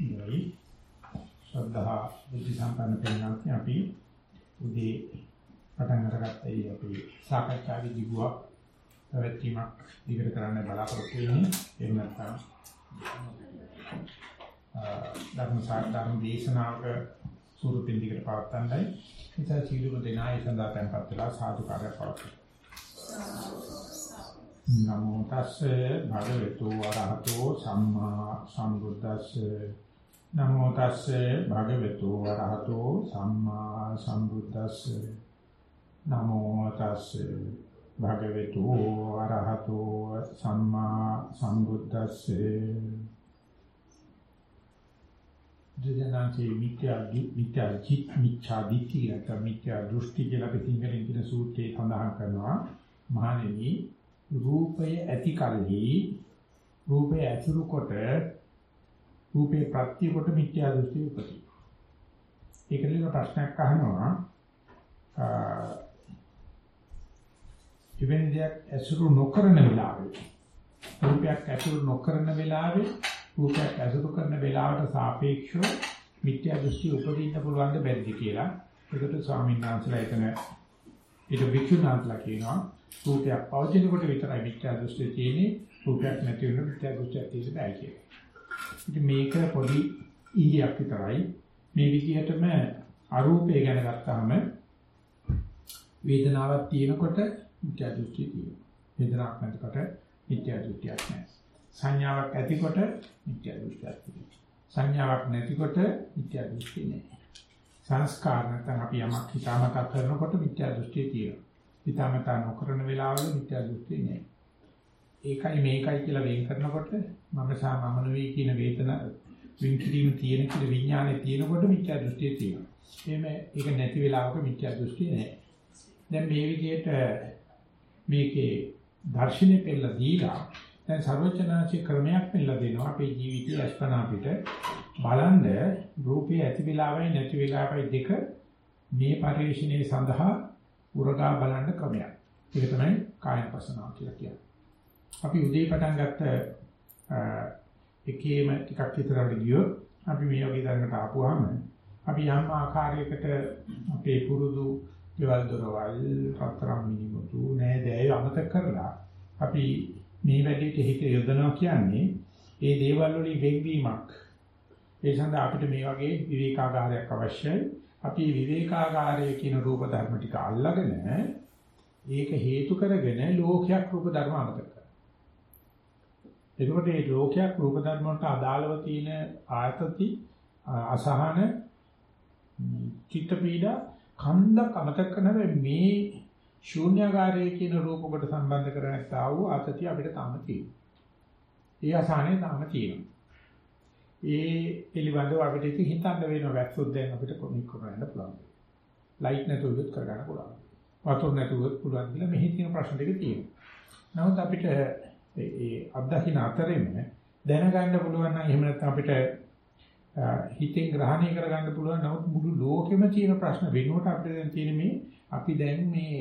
ඉතින් ශ්‍රද්ධා බුද්ධ සම්පන්න කෙනාට අපි උදේ පටන් අරගත්තයි අපි සාකච්ඡාවේ දිගුවක් පැවැත්වීමක් ඉදිරි කරන්න බලාපොරොත්තු වෙන්නේ. එහෙම නැත්නම් ධර්ම සාකච්ඡාන් දේශනාවක සූරුපින් දිගට පවත්වන්නයි. ඉතින් සීලුම දෙනා ඒ සඳහා tempත් වෙලා සාදු කාර්යයක් පවත්වනවා නමෝ තස්සේ භගවතු වරහතෝ සම්මා සම්බුද්දස්සේ නමෝ තස්සේ භගවතු වරහතෝ සම්මා සම්බුද්දස්සේ. නමෝ තස්සේ භගවතු වරහතෝ සම්මා සම්බුද්දස්සේ. දෙදනාචේ මිත්‍යා මිත්‍යා චිත් මිච්ඡා දිට්ඨිය නැත්නම් මිත්‍යා දෘෂ්ටි කියලා අපි සිංහලෙන් කියන සූත්‍රයේ සඳහන් කරනවා. මහණෙනි රූපය ඇති කලෙහි රූපය ඇසුරු කොට රූපේ ප්‍රත්‍ය කොට මිත්‍යා දෘෂ්ටි උපදී. ඒකලින ප්‍රශ්නයක් අහනවා ඉවෙන් දෙයක් ඇසුරු නොකරන වෙලාවේ රූපයක් ඇසුරු නොකරන වෙලාවේ රූපයක් ඇසුරු කරන වෙලාවට සාපේක්ෂව මිත්‍යා දෘෂ්ටි උපදින්න පුළුවන් ද බැරිද කියලා. ඒකට ස්වාමීන් වහන්සේලා එතන ඊට වික්ෂුණාන්තලා කියනවා රූපයක් පවතිනකොට විතරයි මිත්‍යා දෘෂ්ටි තියෙන්නේ රූපයක් නැති වෙන මිත්‍යා දෘෂ්ටියක් තියෙන්න බෑ කියලා. ඉතින් මේක පොඩි ඉංගියක් විතරයි. මේ විදිහටම අරූපය ගැන ගත්තාම වේදනාවක් තියෙනකොට මිත්‍යා දෘෂ්ටිය තියෙනවා. වේදනාවක් නැතිකොට මිත්‍යා දෘෂ්ටියක් නැහැ. සංඥාවක් ඇතිකොට මිත්‍යා දෘෂ්ටියක් තියෙනවා. සංඥාවක් නැතිකොට මිත්‍යා දෘෂ්ටි නැහැ. සංස්කාර නැත්නම් අපි යමක් හිතාමතා කරනකොට මිත්‍යා දෘෂ්ටිය තියෙනවා. හිතාමතා නොකරන වෙලාවල මිත්‍යා දෘෂ්ටි නෑ. ඒකයි මේකයි කියලා වෙන් කරනකොට මම සා මම නෙවෙයි කියන වේතන වෙන් කිරීම තියෙන කියලා විඥානේ තියෙනකොට මිත්‍යා දෘෂ්ටිය තියෙනවා. එහෙම ඒක නැති වෙලාවක මිත්‍යා දෘෂ්ටිය නෑ. දැන් මේ විදිහට මේකේ දර්ශනේ පෙළ දීලා දැන් සර්වචනාචි ක්‍රමයක් පෙළ දෙනවා අපේ ජීවිතයේ අස්පනා පිට බලන්න රූපේ ඇති වෙලාවයි නැති වෙලාවයි දෙක මේ පරිශ්‍රණය සඳහා උරගා බලන්න ක්‍රමයක්. ඒක තමයි කායපසනාව කියලා කියන්නේ. අපි උදේ පටන් ගත්ත එකේම ටිකක් විතරට ගියොත් අපි මේ වගේ දැනකට ආපුවාම අපි යම් ආකාරයකට අපේ පුරුදු දේවල් දරවල් රත්තරන් මිනිමුතු නෑදෑයෝ අමතක කරලා අපි මේ වැඩේට හිත යොදනවා කියන්නේ ඒ දේවල් වලින් වෙන්වීමක්. ඒ සඳහා අපිට මේ වගේ විවේකාගාරයක් අවශ්‍යයි. අපි විවේකාගාරයේ කියන රූප ධර්ම ටික අල්ලගෙන ඒක හේතු කරගෙන ලෝකයක් රූප ධර්ම අමතක කරනවා. එතකොට මේ ලෝකයක් රූප ධර්ම වලට අදාළව තියෙන ආයතති අසහන චිත්ත පීඩා කන්දක් අමතක කරන මේ ශූන්‍යagaraයේ කියන රූප කොට සම්බන්ධ කරගත්ත ආ වූ ආතතිය අපිට තාම තියෙනවා. ඒ අසහනේ තාම තියෙනවා. ඒ පිළිබඳව අපිට ඉතින් හිතන්න වෙනවා වැක්සොත් දැන් අපිට කොමික් කරන්න පුළුවන්. ලයිට් නැතුව උත් කරගන්න පුළුවන්. වතුර නැතුව පුළුවන් කියලා මෙහි තියෙන ප්‍රශ්න දෙක තියෙනවා. නමුත් අපිට ඒ අත්දකින්න අතරෙම දැනගන්න පුළුවන් නම් එහෙම නැත්නම් අපිට හිතෙන් ග්‍රහණය කරගන්න පුළුවන් නමුත් මුළු ලෝකෙම තියෙන ප්‍රශ්න වෙනුවට අපිට දැන් තියෙන මේ අපි දැන් මේ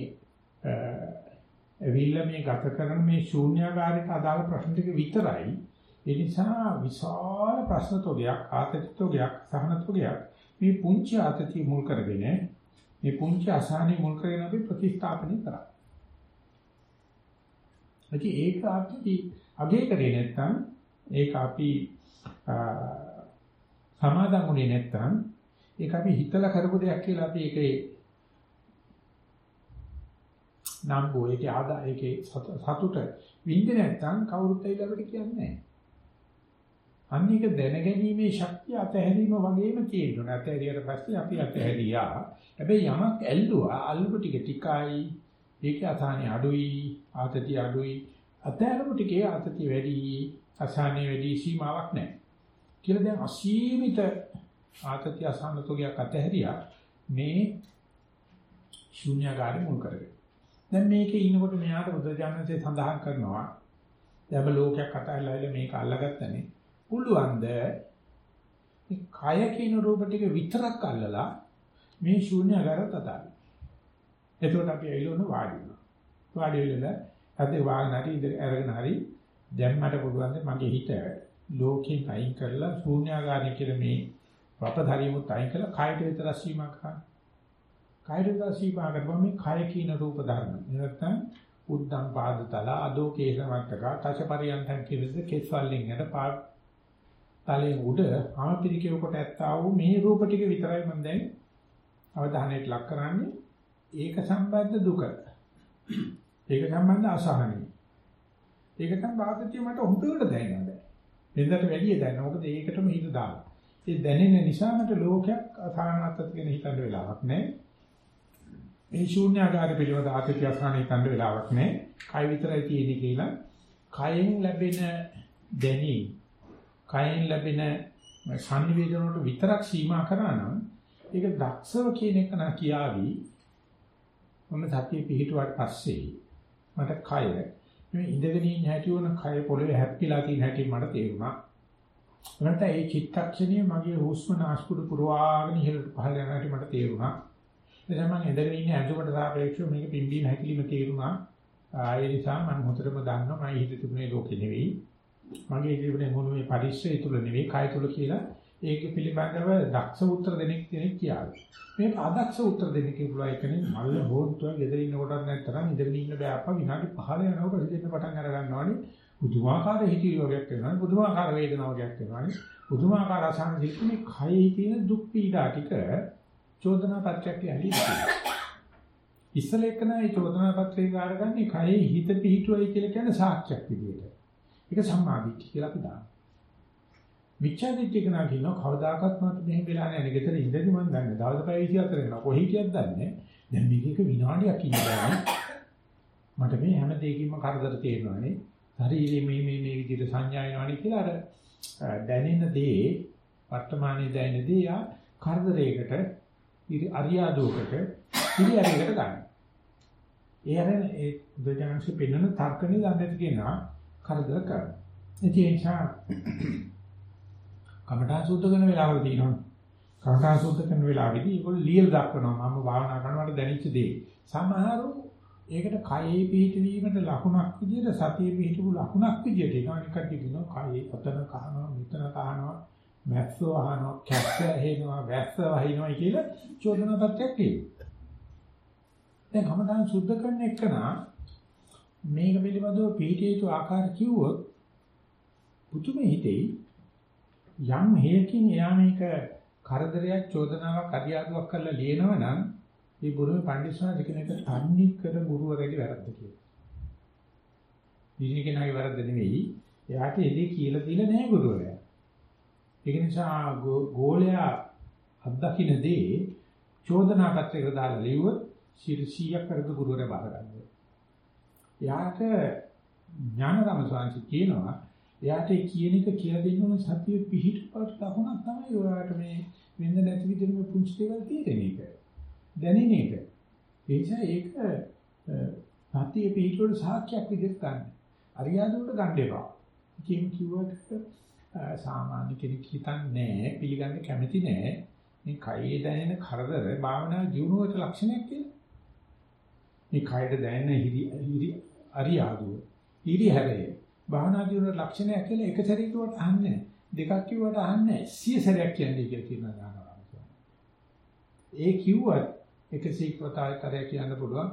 ඇවිල්ලා මේ ගත කරන මේ ශූන්‍යාකාරයට අදාළ ප්‍රශ්න ටික විතරයි ඒ නිසා විශාල ප්‍රශ්න තෝගයක් ආතතිතෝගයක් සහනතෝගයක් මේ පුංචි ආතතිය මුල් කරගෙන මේ පුංචි අසහනෙ මුල් කරගෙන අපි ප්‍රතිස්ථාපනය කරා. ඇයි ඒක අපි අගේ කරේ නැත්නම් ඒක අපි සමාදන් වුණේ නැත්නම් ඒක අපි හිතලා කරපු දෙයක් කියලා අපි ඒකේ නම් බෝ ඒකේ ආදා ඒකේ සතුට විඳින්නේ නැත්නම් කවුරුත් ඒක අපිට කියන්නේ නැහැ. අන්න ඒක දැනගැනීමේ ශක්තිය අතහැරීම වගේම තියෙනවා. අතහැරියට පස්සේ අපි අතහැරියා. හැබැයි යමක් ඇල්ලුවා අල්ලපු ටික ටිකයි. ඒකේ අසහනෙ අඩුයි, ආතතිය අඩුයි. අතහැරපු ටිකේ ආතතිය වැඩි, අසහනෙ වැඩි සීමාවක් නැහැ. කියලා දැන් අසීමිත ආතතිය අසහනතෝගයක් අතහැරියා. මේ ශූන්‍යකාරී මුල් කරගෙන. දැන් මේකේ ඉනකොට මෙයාට බුදුජානකසේ සඳහන් කරනවා. දැන් ලෝකයක් අතහැරලා මේක අල්ලගත්තනේ. පුළුවන්ද මේ කය කියන රූප ටික විතරක් අල්ලලා මේ ශූන්‍ය අගරත් අතාරින්න. එතකොට අපි ඇවිල්ලා වාඩි වෙනවා. වාඩි වෙලා අද වාගෙන හරි ඉඳ අරගෙන හරි දැන් මට පුළුවන් මගේ හිත ලෝකෙන් අයින් කරලා ශූන්‍යාකාරය කියලා මේ වපධාරියමුත් අයින් කරලා කායට විතර සීමා කරා. කායට විතර සීමා කරපුවම මේ කය කියන රූප ධර්ම. නැත්නම් උද්දම් පාදතල අදෝ කේසමත්තක තචපරියන්තං කිවිද කෙස්වලින් යන පා තලයේ උඩ ආපිරිකේ කොට ඇත්තා වූ මේ රූප ටික විතරයි මම දැන් අවධානයට ලක් කරන්නේ. ඒක සම්බන්ධ දුක. ඒක සම්බන්ධ අසහනයි. ඒක තමයි බාධිතිය මට හොඳට දැනෙනවා. වෙනදට වැඩිය දැනෙනවා. මොකද ඒකටම හිත දාලා. ඒ දැනෙන නිසා මට ලෝකයක් අසහනත්වයට ගැන හිතන්න වෙලාවක් නැහැ. මේ ශූන්‍යාකාර පිළිවෙත ආතතිය අසහන හිතන්න වෙලාවක් නැහැ. කය විතරයි තියෙන්නේ කියලා. කයෙන් ලැබෙන දැනීම, කයෙන් ලැබෙන සංවේදන වලට විතරක් සීමා කරා නම් ඒක දක්ෂව කියන එක නා කියාවි. මම සතිය පිහිටුවාට පස්සේ මට කය මේ ඉඳගෙන ඉන්න හැටි වුණ කය පොළවේ හැප්පිලා තියෙන හැටි මට තේරුණා. නැත්නම් ඒ චිත්තක්ෂණය මගේ හුස්ම නාස්පුඩු පුරවාගෙන ඉහළට පහළ යන හැටි මට තේරුණා. එතන මම ඉඳගෙන ඉන්න ඇඳුමට සාපේක්ෂව මේක පිම්බීම හැකිලිම තේරුණා. ඒ නිසා මම හොඳටම දන්නවා මම හිත තිබුණේ ලෝකෙ නෙවෙයි. මගේ ජීවිතේ මොන මේ පරිශ්‍රය තුල නෙවෙයි කය තුල කියලා ඒක පිළිබඳව දක්ෂ උත්තර දෙනෙක් කෙනෙක් කියාවි. මේක අදක්ෂ උත්තර දෙනෙක් කියලා එකනේ මල්ල හොන්තුව ගෙදර ඉන්න කොටත් නැත්තරම් ඉඳගෙන ඉන්න බෑ අප්පා විනාඩි 15 යනකොට හිතෙන්න පටන් අර ගන්නවානේ. පුදුමාකාර හිතිරි වගේක් වෙනවා. පුදුමාකාර වේදනාවක් වෙනවානේ. පුදුමාකාර අසහන දෙකනේ කයේ තියෙන දුක් පීඩා ටික චෝදනා පත්‍රයක් ඇහිලා ඉස්සල එකන ඒ චෝදනා පත්‍රය ගාරගන්නේ කයේ හිත පිහිටුවයි කියලා කියන සාක්ෂියක් විදියට. ඒක සම්මාදිට්ඨිය කියලා අපි දානවා. මිච්ඡාදිට්ඨිය කෙනා කියනවා කවදාකවත් මට මෙහෙම වෙලා නැහැ. ගෙදර ඉඳි මම දන්නේ. දවස් පැය 24 වෙනවා. කොහේ කියත් දන්නේ. දැන් මේක විනාඩියක් ඉඳලා මට මේ හැම දෙයකින්ම කරදර තියෙනවානේ. ශරීරයේ මේ මේ මේ විදිහට සංඥා වෙනවානේ කියලා අර දැනෙන දේ වර්තමානයේ දැනෙන දේ යා කරදරයකට අරියාදුවකට ඉරියරයකට ගන්න. ඒ අර ඒ බුද්ධාංශ පෙන්වන තර්කනේ දන්නේ කියනවා කරදර කරනවා. ඒ නිසා කමඨා සුද්ධ කරන වෙලාවල තියෙනවා. කමඨා සුද්ධ කරන වෙලාවෙදී ඒගොල්ලෝ ලියලා දක්වනවා මම භාවනා කරනකොට දැනෙච්ච දේ. සමහරව ඒකට කයේ පිහිටවීමට ලකුණක් විදිහට සතියේ පිහිටපු ලකුණක් විදිහට ඒකනික කියනවා කයේ පතන කහනවා මෙතන කහනවා මැස්සෝ අහනවා කැස්ස ඇහෙනවා වැස්ස වහිනවා කියලා චෝදනා පත්‍යක් කියනවා. දැන් කමඨා සුද්ධ කරන එකනා මේක පිළිබඳව පිළිහිතු ආකාර කිව්වොත් පුතුමේ හිතෙයි යම් හේකින් එයා මේක කරදරයක් චෝදනාවක් අධ්‍යාත්මයක් කරලා ලියනවා නම් මේ බුරුමේ පඬිස්සනා දෙකෙනෙක් තන්නේ කර ගුරුවරයාගේ වැරද්ද කියලා. දිනකෙනාගේ වැරද්ද නෙවෙයි. එයාට එදී කියලා දීලා නැහැ ගුරුවරයා. ඒක නිසා ගෝලයා අත්දකින්නදී චෝදනා පත්‍රයක දාලා ලියුවොත් 100ක් කරද ගුරුවරයා බාර ගන්නවා. එයාට ඥානරම ස්වාමීන් කියනවා එයාට කියන එක කියලා දෙන්න ඕන සතිය පිහිටපත් ලකුණක් තමයි ඔයාලට මේ වෙන්න නැති විදිහට මේ පුංචි දේවල් තේරෙන එක. දැනෙන එක. ඒ නිසා ඒක සතිය පිහිටවල සාක්ෂියක් විදිහට ගන්න. අරියාදුවට ගන්න එපා. කියන කිව්වට සාමාන්‍ය කෙනෙක් හිතන්නේ පිළිගන්න කැමති නෑ. මේ කයේ දැනෙන කරදර භාවනා ජීවුණුවට ලක්ෂණයක් කියලා. මේ කයට දැනෙන හිරි අරියාදුව. හිරි හැරේ. භාවනා දියුණුවේ ලක්ෂණයක් කියලා එක සැරේ කිව්වට අහන්නේ නැහැ. දෙකක් කිව්වට අහන්නේ නැහැ. සිය සැරයක් කියන්නේ කියලා කියනවා දානවා. ඒ කිව්වත් එකසේ කතාවතරය කියන්න පුළුවන්.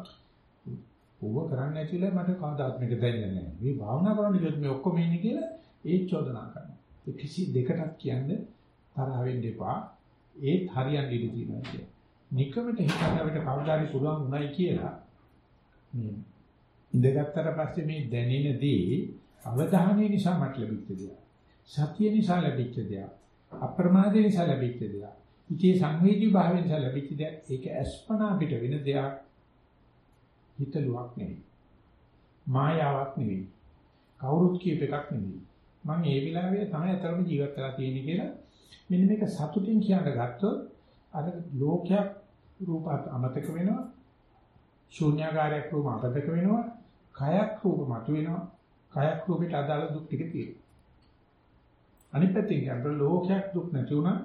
ඌව කරන්නේ නැතිල මට කවදාත් මේක දැනෙන්නේ නැහැ. මේ භාවනා කරන්න ගියොත් මේ ඔක්කොම ඉන්නේ කියලා ඒ චෝදනා කරනවා. ඒ කිසි දෙකටක් කියන්නේ තරහ වෙන්න එපා. ඒත් හරියන් ඉඳී තියෙනවා කියන්නේ. නිකමට හිතන්න අපිට කවදාරි පුළුවන් උනායි කියලා මේ ඉඳගත්තර පස්සේ මේ දැනෙන දේ අවධානය නිසා මට ලැබිච්ච දෙයක්. සතිය නිසා ලැබිච්ච දෙයක්. අප්‍රමාදය නිසා ලැබිච්ච දෙයක්. ඉතී සංවේදී භාවය නිසා ලැබිච්ච දෙයක්. ඒක අස්පනා පිට වෙන දෙයක්. හිතලුවක් නෙවෙයි. මායාවක් නෙවෙයි. කවුරුත් කියප එකක් නෙවෙයි. මම ඒ විලාවේ තමයි අතරම ජීවත් වෙලා තියෙන්නේ කියලා මෙන්න මේක සතුටින් කියන්න ගත්තොත් අර ලෝකයක් රූපات අමතක වෙනවා ශූන්‍යාකාරයක් රූප අමතක වෙනවා කයක් රූප මතුවෙනවා කයක් රූපයට අදාළ දුක් ටික තියෙනවා. අනිත් පැත්තෙන් කියනකොට ලෝකයක් දුක් නැති වුණා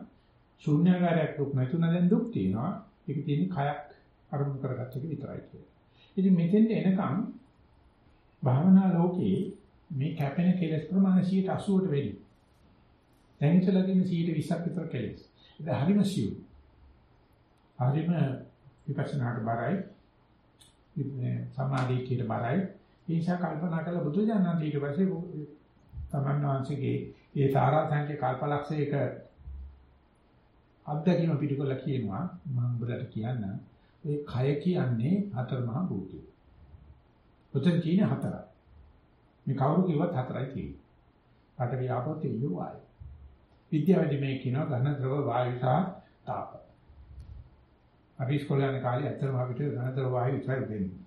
ශූන්‍යකාරයක් දුක් නැති වුණා දැන් දුක් තියෙනවා. ඒක තියෙන්නේ කයක් අරමුණු කරගත්ත එක විතරයි කියලා. ඉතින් මෙතෙන්ට එනකම් භාවනා ලෝකේ මේ කැපෙන කෙලස් ප්‍රමාණය 80ට වැඩි. දැන් ඉතලා තියෙන 120ක් විතර කෙලෙස්. ඒක හරිම සියුම්. හරිම විපස්සනාට බරයි. ඉන්නේ සමාධියට බරයි. ඒ නිසා කල්පනා කළ බුදු දනන්ත ඊට පස්සේ තමන් වහන්සේගේ ඒ සාරාංශයේ කල්පලක්ෂයක අත්දැකීම පිටුකල කියනවා මම ඔබට කියන්න ඒ කය කියන්නේ හතර මහා භූතය. ඔතන තියෙන හතරයි. මේ කවුරු කිව්වත් හතරයි තියෙන්නේ. පඨවි ආපෝ තේජෝ වායු. විද්‍යාවේදී මේ කියනවා ඝන ද්‍රව වායු සහ තාප. අපි ඉස්කෝලේ යන කාලේ ඇත්තටම අපිට ඝන ද්‍රව වායු විතරයි දෙන්නේ.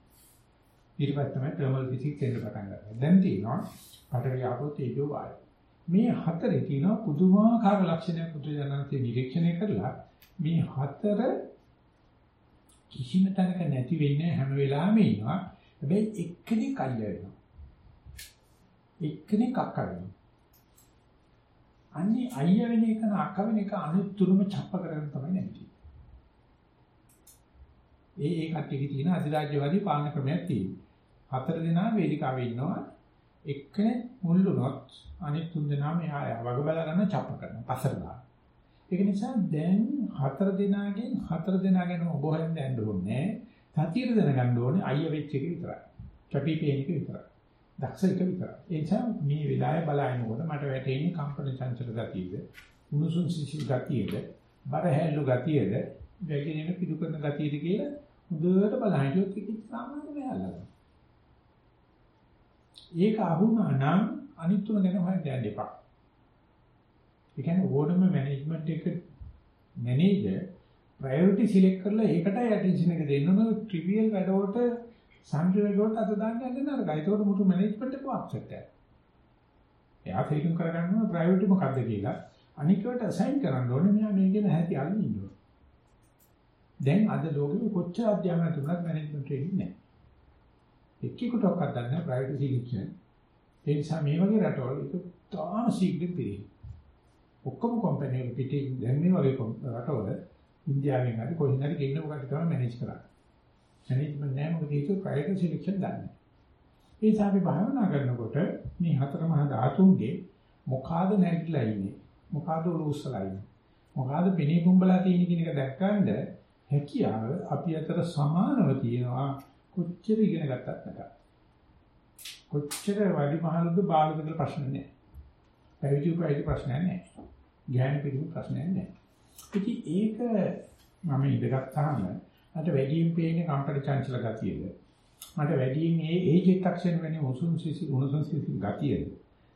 ඊට පස්සේ තමයි තර්මල් ෆිසික්ස් එන්න පටන් ගත්තා. දැන් තියෙනවා පඨවි ආපෝ තේජෝ වායු. මේ හතරේ තියෙනවා පුදුමාකාර ලක්ෂණයක් පුදුජනන්තේ නිරීක්ෂණය කරලා මේ හතර කිසිම තැනක නැති වෙන්නේ හැම වෙලාවෙම ඉනවා. හැබැයි එක්කෙනෙක් අයිය වෙනවා. එක්කෙනෙක් අක්ක වෙනවා. අන්නේ අයිය වෙන එක අක්ක වෙන එක අනුතුරුම ڇප්ප කරගෙන තමයි නැති. ඒ ඒ කට්ටියගේ තියෙන අධිරාජ්‍යවාදී පාලන ක්‍රමයක් තියෙනවා. හතර දෙනා වේදිකාවේ ඉන්නවා. එක්කෙනෙක් මුල් වුණොත් අනිත් තුන් දෙනාම එහා වග බලා ගන්න ڇප්ප කරනවා. පස්සට දානවා. ඒක නිසා දැන් හතර දෙනාගෙන් හතර දෙනා ගැන ඔබ හොයන්න යන්න ඕනේ. සතියේ දැනගන්න ඕනේ අයිය වෙච්ච එක විතරයි. කැපිපේන එක විතරයි. දක්ෂ එක විතරයි. ඒ නිසා මේ වෙලාවේ බලනකොට මට වැටෙන්නේ කම්පන චංචල ගතියද, උණුසුම් සිසිල් ගතියද, බර හැල්ලු ගතියද, වැగిරෙන පිටු කරන ගතියද කියලා හොඳට බලහිටියොත් ඒක සාමාන්‍ය වෙලාවල. ඒක අහුණා නම් අනිත් තුන ගැන හොයන්න යන්න එපා. ඒ කියන්නේ ඕනම මැනේජ්මන්ට් එක මැනේජර් ප්‍රයොරිටි සිලෙක්ට් කරලා ඒකටයි ඇටෙන්ෂන් එක දෙන්න ඕන ට්‍රිවියල් වැඩවලට සම්ප්‍රදාය වැඩවලට අත දාන්න යන්න නරකයි. ඒකට මුතු මැනේජ්මන්ට් එක අප්සෙට් එකයි. එයා තේරුම් කරගන්න ඕන ප්‍රයොරිටි මොකක්ද කියලා. අනිකවට අසයින් කරන්න ඕනේ මෙයා මේ ගැන හැටි අල්ලන්න ඉන්න ඕන. දැන් අද ලෝකෙ කොච්චර අධ්‍යාපන තුනක් මැනේජ්මන්ට් එකේ ඉන්නේ. එක්කෙකුටවත් ගන්න ප්‍රයොරිටි සිලෙක්ෂන්. ඒ නිසා මේ වගේ රටවල ඒක තාම ශීඝ්‍ර පිළිගන්න. ඔක්කොම කම්පැනි වල පිටේ දැන් මේ වගේ රටවල ඉන්දියාවෙන් හරි කොහෙන් හරි ගෙන්න මොකක්ද තමයි මැනේජ් කරන්නේ. මැනේජ්මන්ට් නෑ මොකද ඒක ප්‍රයෝග සිලෙක්ෂන් දන්නේ. ඒ නිසා අපි භාවනා කරනකොට මේ හතර මහා ධාතුන්ගේ මොකාද නැගිටලා ඉන්නේ. මොකාද උරුස්සලා ඉන්නේ. මොකාද පෙනී පුම්බලා තියෙන කියන එක දැක්කඳ හැකියාව අපි අතර සමානව තියෙනවා කොච්චර ඉගෙන ගත්තත් නැත. කොච්චර වැඩි මහලුද බාලද කියලා ප්‍රශ්න නෑ. පැවිදි උපයිති ප්‍රශ්නයක් නෑ. ඥාන පිළිබඳ ප්‍රශ්නයක් නෑ. ඉතින් ඒක මම ඉඳගත්තාම මට වැඩියෙන් පේන්නේ කම්පන චංචල ගතියද මට වැඩියෙන් ඒ ඒ චිත්තක්ෂණ වෙන්නේ උසුම් සිසි උණුසුම් සිසි ගතියද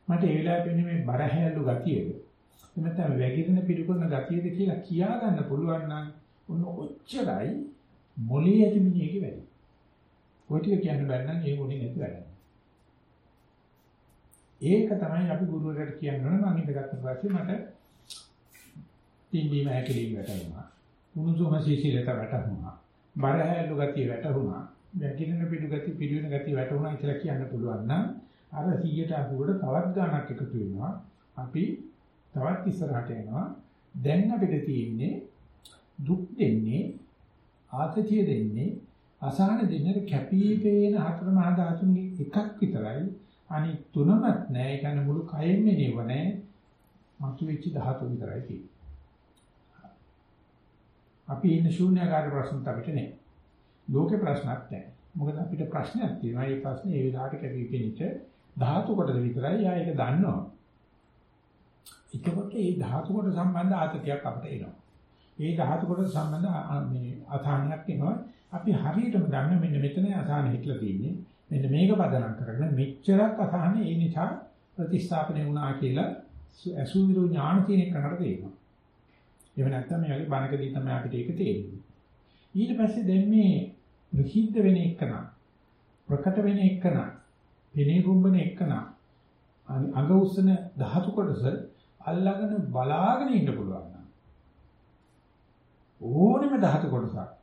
මට ඒ වෙලාවේ පේන්නේ මේ බරහැලු ගතියද එතන වැగిරෙන පිළිකුණ ගතියද කියලා කියා ගන්න පුළුවන් නම් උන් ඔච්චරයි මොලේ ඇති මිනිහගේ වැඩි. ඔය ටික කියන්න බැරි නම් ඒ මොලේ නැති වැඩ. ඒක තමයි අපි ගුරුවරයාට කියන්න ඕන මම ඉඳගත්ත පස්සේ මට පිම්බීම හැකලින් වැටුණා. උණුසුම සීසීලට වැටුණා. බරහැලු ගතිය වැටුණා. වැగిරෙන පිටු ගතිය පිළිවෙන ගතිය වැටුණා කියලා කියන්න පුළුවන් නම් අර 180ට තවත් ගාණක් එකතු වෙනවා. අපි තවත් ඉස්සරහට යනවා. දැන් අපිට තියෙන්නේ දුක් දෙන්නේ ආතතිය දෙන්නේ අසහන දෙන්නේ කැපී පේන හතර මහා ධාතුන්ගේ එකක් විතරයි. අනිත් තුනමත් නෑ. ඒ කියන්නේ මුළු කයෙම නෙව නෑ. මතුවෙච්ච ධාතු විතරයි තියෙන්නේ. අපි ඉන්න ශූන්‍යකාරී ප්‍රශ්නත් අපිට නෑ. ලෝකේ ප්‍රශ්නක් නෑ. මොකද අපිට ප්‍රශ්නයක් තියෙනවා. ඒ ප්‍රශ්නේ ඒ විදිහට කැපිපෙනිච්ච ධාතු කොටද විතරයි. යා ඒක දන්නවා. එතකොට මේ ධාතු කොට සම්බන්ධ ආතතියක් අපිට එනවා. මේ ධාතු කොට සම්බන්ධ මේ අසහනයක් එනවා. අපි හරියටම දන්න මෙන්න මෙතන අසහන හිටලා තියෙන්නේ. මෙන්න මේක පදනම් කරගෙන මෙච්චරක් අසහන ඒ නිසා ප්‍රතිස්ථාපනය වුණා කියලා අසුවිරු ඥාන තියෙන කෙනාට තේරෙනවා. එහෙම නැත්නම් මේ වගේ බණකදී තමයි අපිට ඒක තේරෙන්නේ. ඊට පස්සේ දැන් මේ ප්‍රසිද්ධ වෙන එකන ප්‍රකට වෙන එකන පෙනේ රුම්බන එකන අඟ උස්සන ධාතු කොටස අල්ලගෙන බලාගෙන ඉන්න පුළුවන් නම් ඕනෙම ධාතු කොටසක්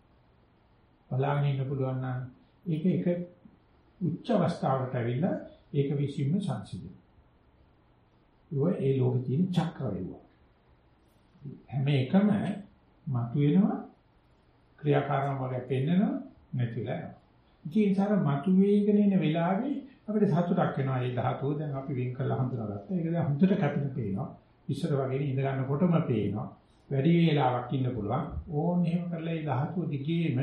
බලාගෙන ඉන්න පුළුවන් නම් ඒක එක උච්ච අවස්ථාවකට ඇවිල්ලා ඒක විශ්ීම සංසිඳන. ඒ ඒ ලෝකේ තියෙන චක්‍ර වේවා. හැම එකම මතුවෙනවා ක්‍රියාකාරම වගේ පෙන්නනවා නැතිලා යනවා. ඉතින් ඒ සාර මතුවේගෙන ඉන වෙලාවේ අපිට සතුටක් වෙනවා. මේ ධාතුව දැන් අපි වෙන් කරලා හඳුනාගත්තා. ඒක දැන් හොඳට කැපෙන පේනවා. ඉස්සර වගේ ඉඳ ගන්නකොටම පේනවා. වැඩි වේලාවක් ඉන්න පුළුවන්. ඕන් එහෙම කරලා ඒ ධාතුව දිගේම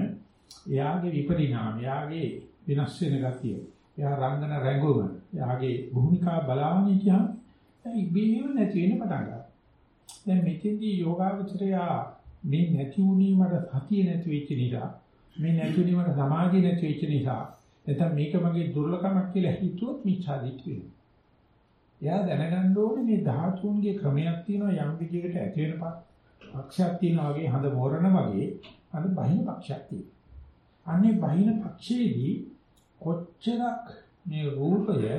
එයාගේ විපරිණාම, එයාගේ වෙනස් වෙන ගතිය, එයා රංගන රැඟුම, එයාගේ භූමිකා බලාගෙන ඉතිහම දැන් ඉබේම නැති වෙන්න පටන් ගන්නවා. දැන් මෙතෙන්දී යෝගාවචරයා මේ නැති වුණේ මට සතිය නැති වෙච්ච නිසා, මේ නැති වුණේ මට සමාධිය නැති වෙච්ච නිසා, නැත්නම් මේක මගේ දුර්ලභමක් කියලා හිතුවොත් මිච්ඡාදිට්ඨිය වෙනවා. එයා දැනගන්න ඕනේ මේ ධාතුන්ගේ ක්‍රමයක් තියෙනවා යම් විදිහකට ඇති වෙනපත් පක්ෂයක් තියෙනවා වගේ හඳ මෝරණ වගේ අර බහින පක්ෂයක් තියෙනවා. අනේ බහින පක්ෂයේදී කොච්චරක් මේ රූපය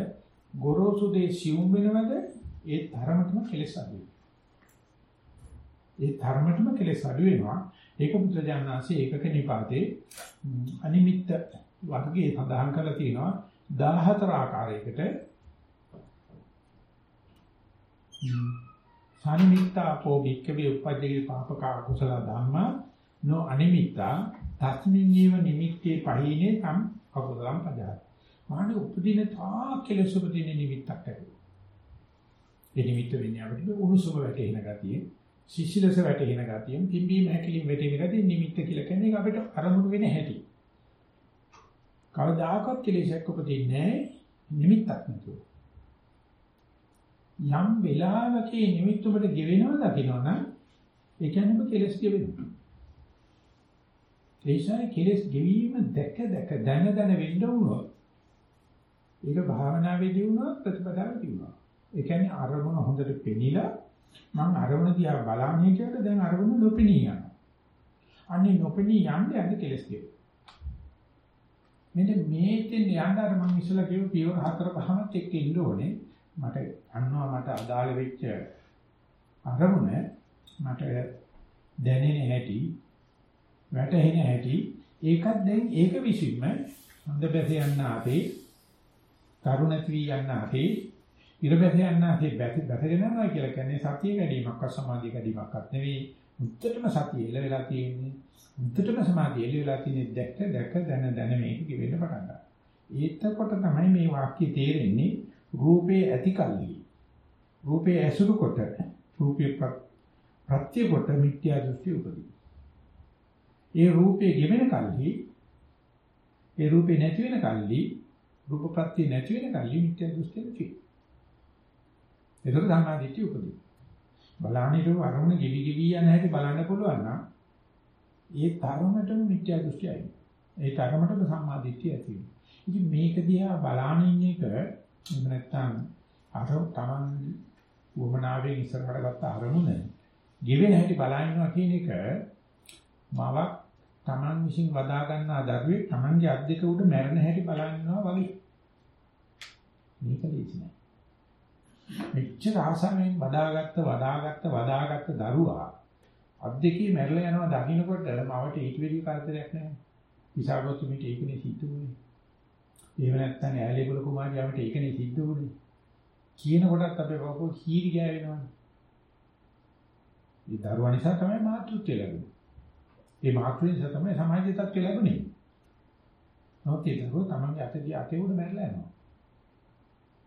ගොරෝසු දේ සියුම් වෙනවද? ඒ තරමටම කෙලස් අඩු ඒ තරමටම කෙලස් අඩු වෙනවා. ඒක බුද්ධජානනාංශයේ ඒකක නිපාතේ අනිමිත්ත වර්ගයේ සඳහන් කරලා තියෙනවා. 14 ආකාරයකට සනිමිත්තා කෝ වික්කවේ උපජ්ජේ පාපක කුසල ධම්මා නො අනිමිත්තා තස්මින් ජීව නිමිත්තේ පහිනේ තම් අකුසලම් පජාත. මානේ උපදින තා කෙලෙස උපදින නිමිත්තක් ඇති. ඒ නිමිත්ත වෙන්නේ අපිට උණුසුම වැටෙන ගතිය, සිසිලස වැටෙන ගතිය, පිම්බීම හැකිලිම වැටෙන ගතිය නිමිත්ත කියලා කියන්නේ අපිට අරමුණු වෙන හැටි. කවදාකවත් කෙලෙසක් උපදින්නේ නිමිත්තක් නැතුව. යම් වෙලාවක නිමිත්ත ඔබට ගෙවෙනවා දකින්නවනම් ඒ කියන්නේ ඔබ කෙලස් ගෙවෙනවා. ඒසයි කෙලස් ගෙවීම දැක දැක දැන දැන වෙන්න වුණොත් ඒක භාවනාවේදී වුණා ප්‍රතිපදාවේදී වුණා. ඒ කියන්නේ අරමුණ හොඳට පෙනිලා මම අරමුණ දිහා බලන්නේ කියලා දැන් අරමුණ නොපෙනී යනවා. අන්නේ නොපෙනී යන්නේ අද කෙලස් ගෙවෙනවා. මෙන්න මේකෙන් යන්න අර මම ඉස්සලා කියපු පියවර හතර පහමත් එක්ක ඉන්න ඕනේ. මට අන්නවා මට අදාළ වෙච්ච අරමුණ මට දැනෙන හැටි වැටහෙන හැටි. ඒකත් දැන් ඒක විසින්ම හොඳ බැස යන්න ආතේ කරුණති වී යන්න ආතේ ඉර බැස යන්න ආතේ බැස බැසගෙනවා කියලා කියන්නේ සතිය ගැනීමක්වත් සමාධිය ගැනීමක්වත් නෙවෙයි. උත්තරම සතිය එළ වෙලා තියෙන්නේ. උත්තරම සමාධිය එළ වෙලා තියෙන්නේ දැක්ක දැක දැන දැන මේක කිවෙන්න පටන් ගන්නවා. ඒතකොට තමයි මේ වාක්‍ය තේරෙන්නේ රූපේ ඇති කල්හි. රූපේ ඇසුරු කොට රූපේ ප්‍රත්‍ය කොට මිත්‍යා දෘෂ්ටි උපදී. ඒ රූපේ ගෙවෙන කල්හි ඒ රූපේ නැති වෙන කල්හි රූප ප්‍රත්‍ය නැති වෙන කල්හි මිත්‍යා දෘෂ්ටි නැති. ඒක ධර්මාදිත්‍ය උපදී. බලානිරු අරමුණ ගෙවි ගෙවි යන හැටි බලන්න පුළුවන් නම් ඒ තරමටම මිත්‍යා දෘෂ්ටියයි. ඒ තරමටම සම්මාදිට්ඨිය ඇති වෙනවා. ඉතින් මේක දිහා බලාන ඉන්න එක එහෙම නැත්නම් අර Taman වමනාවෙන් ඉස්සරහට ගත්ත අරමුණ ගෙවෙන හැටි බලනවා කියන එක මවක් Taman විසින් වදා ගන්නා දරුවේ Tamanගේ අත් දෙක උඩ මැරෙන හැටි බලනවා වගේ. මේක ලේසි නෑ. මෙච්චර ආසාවෙන් වදාගත්ත වදාගත්ත වදාගත්ත දරුවා අත් දෙකේ මැරලා යනවා දකින්නකොට මවට ඊට වෙඩි කරදරයක් නෑ. විසාගොතුමිට ඒකනේ සිද්ධ වුනේ. එහෙම නැත්නම් ඈලිබුල කුමාරියාවට ඒකනේ සිද්ධ වුනේ. කියන කොටත් අපේ බබෝ කීරි ගෑවෙනවනේ. ඒ දරුවා නිසා තමයි මාතෘත්වය ලැබුණේ. ඒ මාතෘත්වය නිසා තමයි සමාජීය තත්ත්වය ලැබුණේ. නමුත් ඒ දරුවා තමන්ගේ අතේ අතේ උඩ මැරලා යනවා.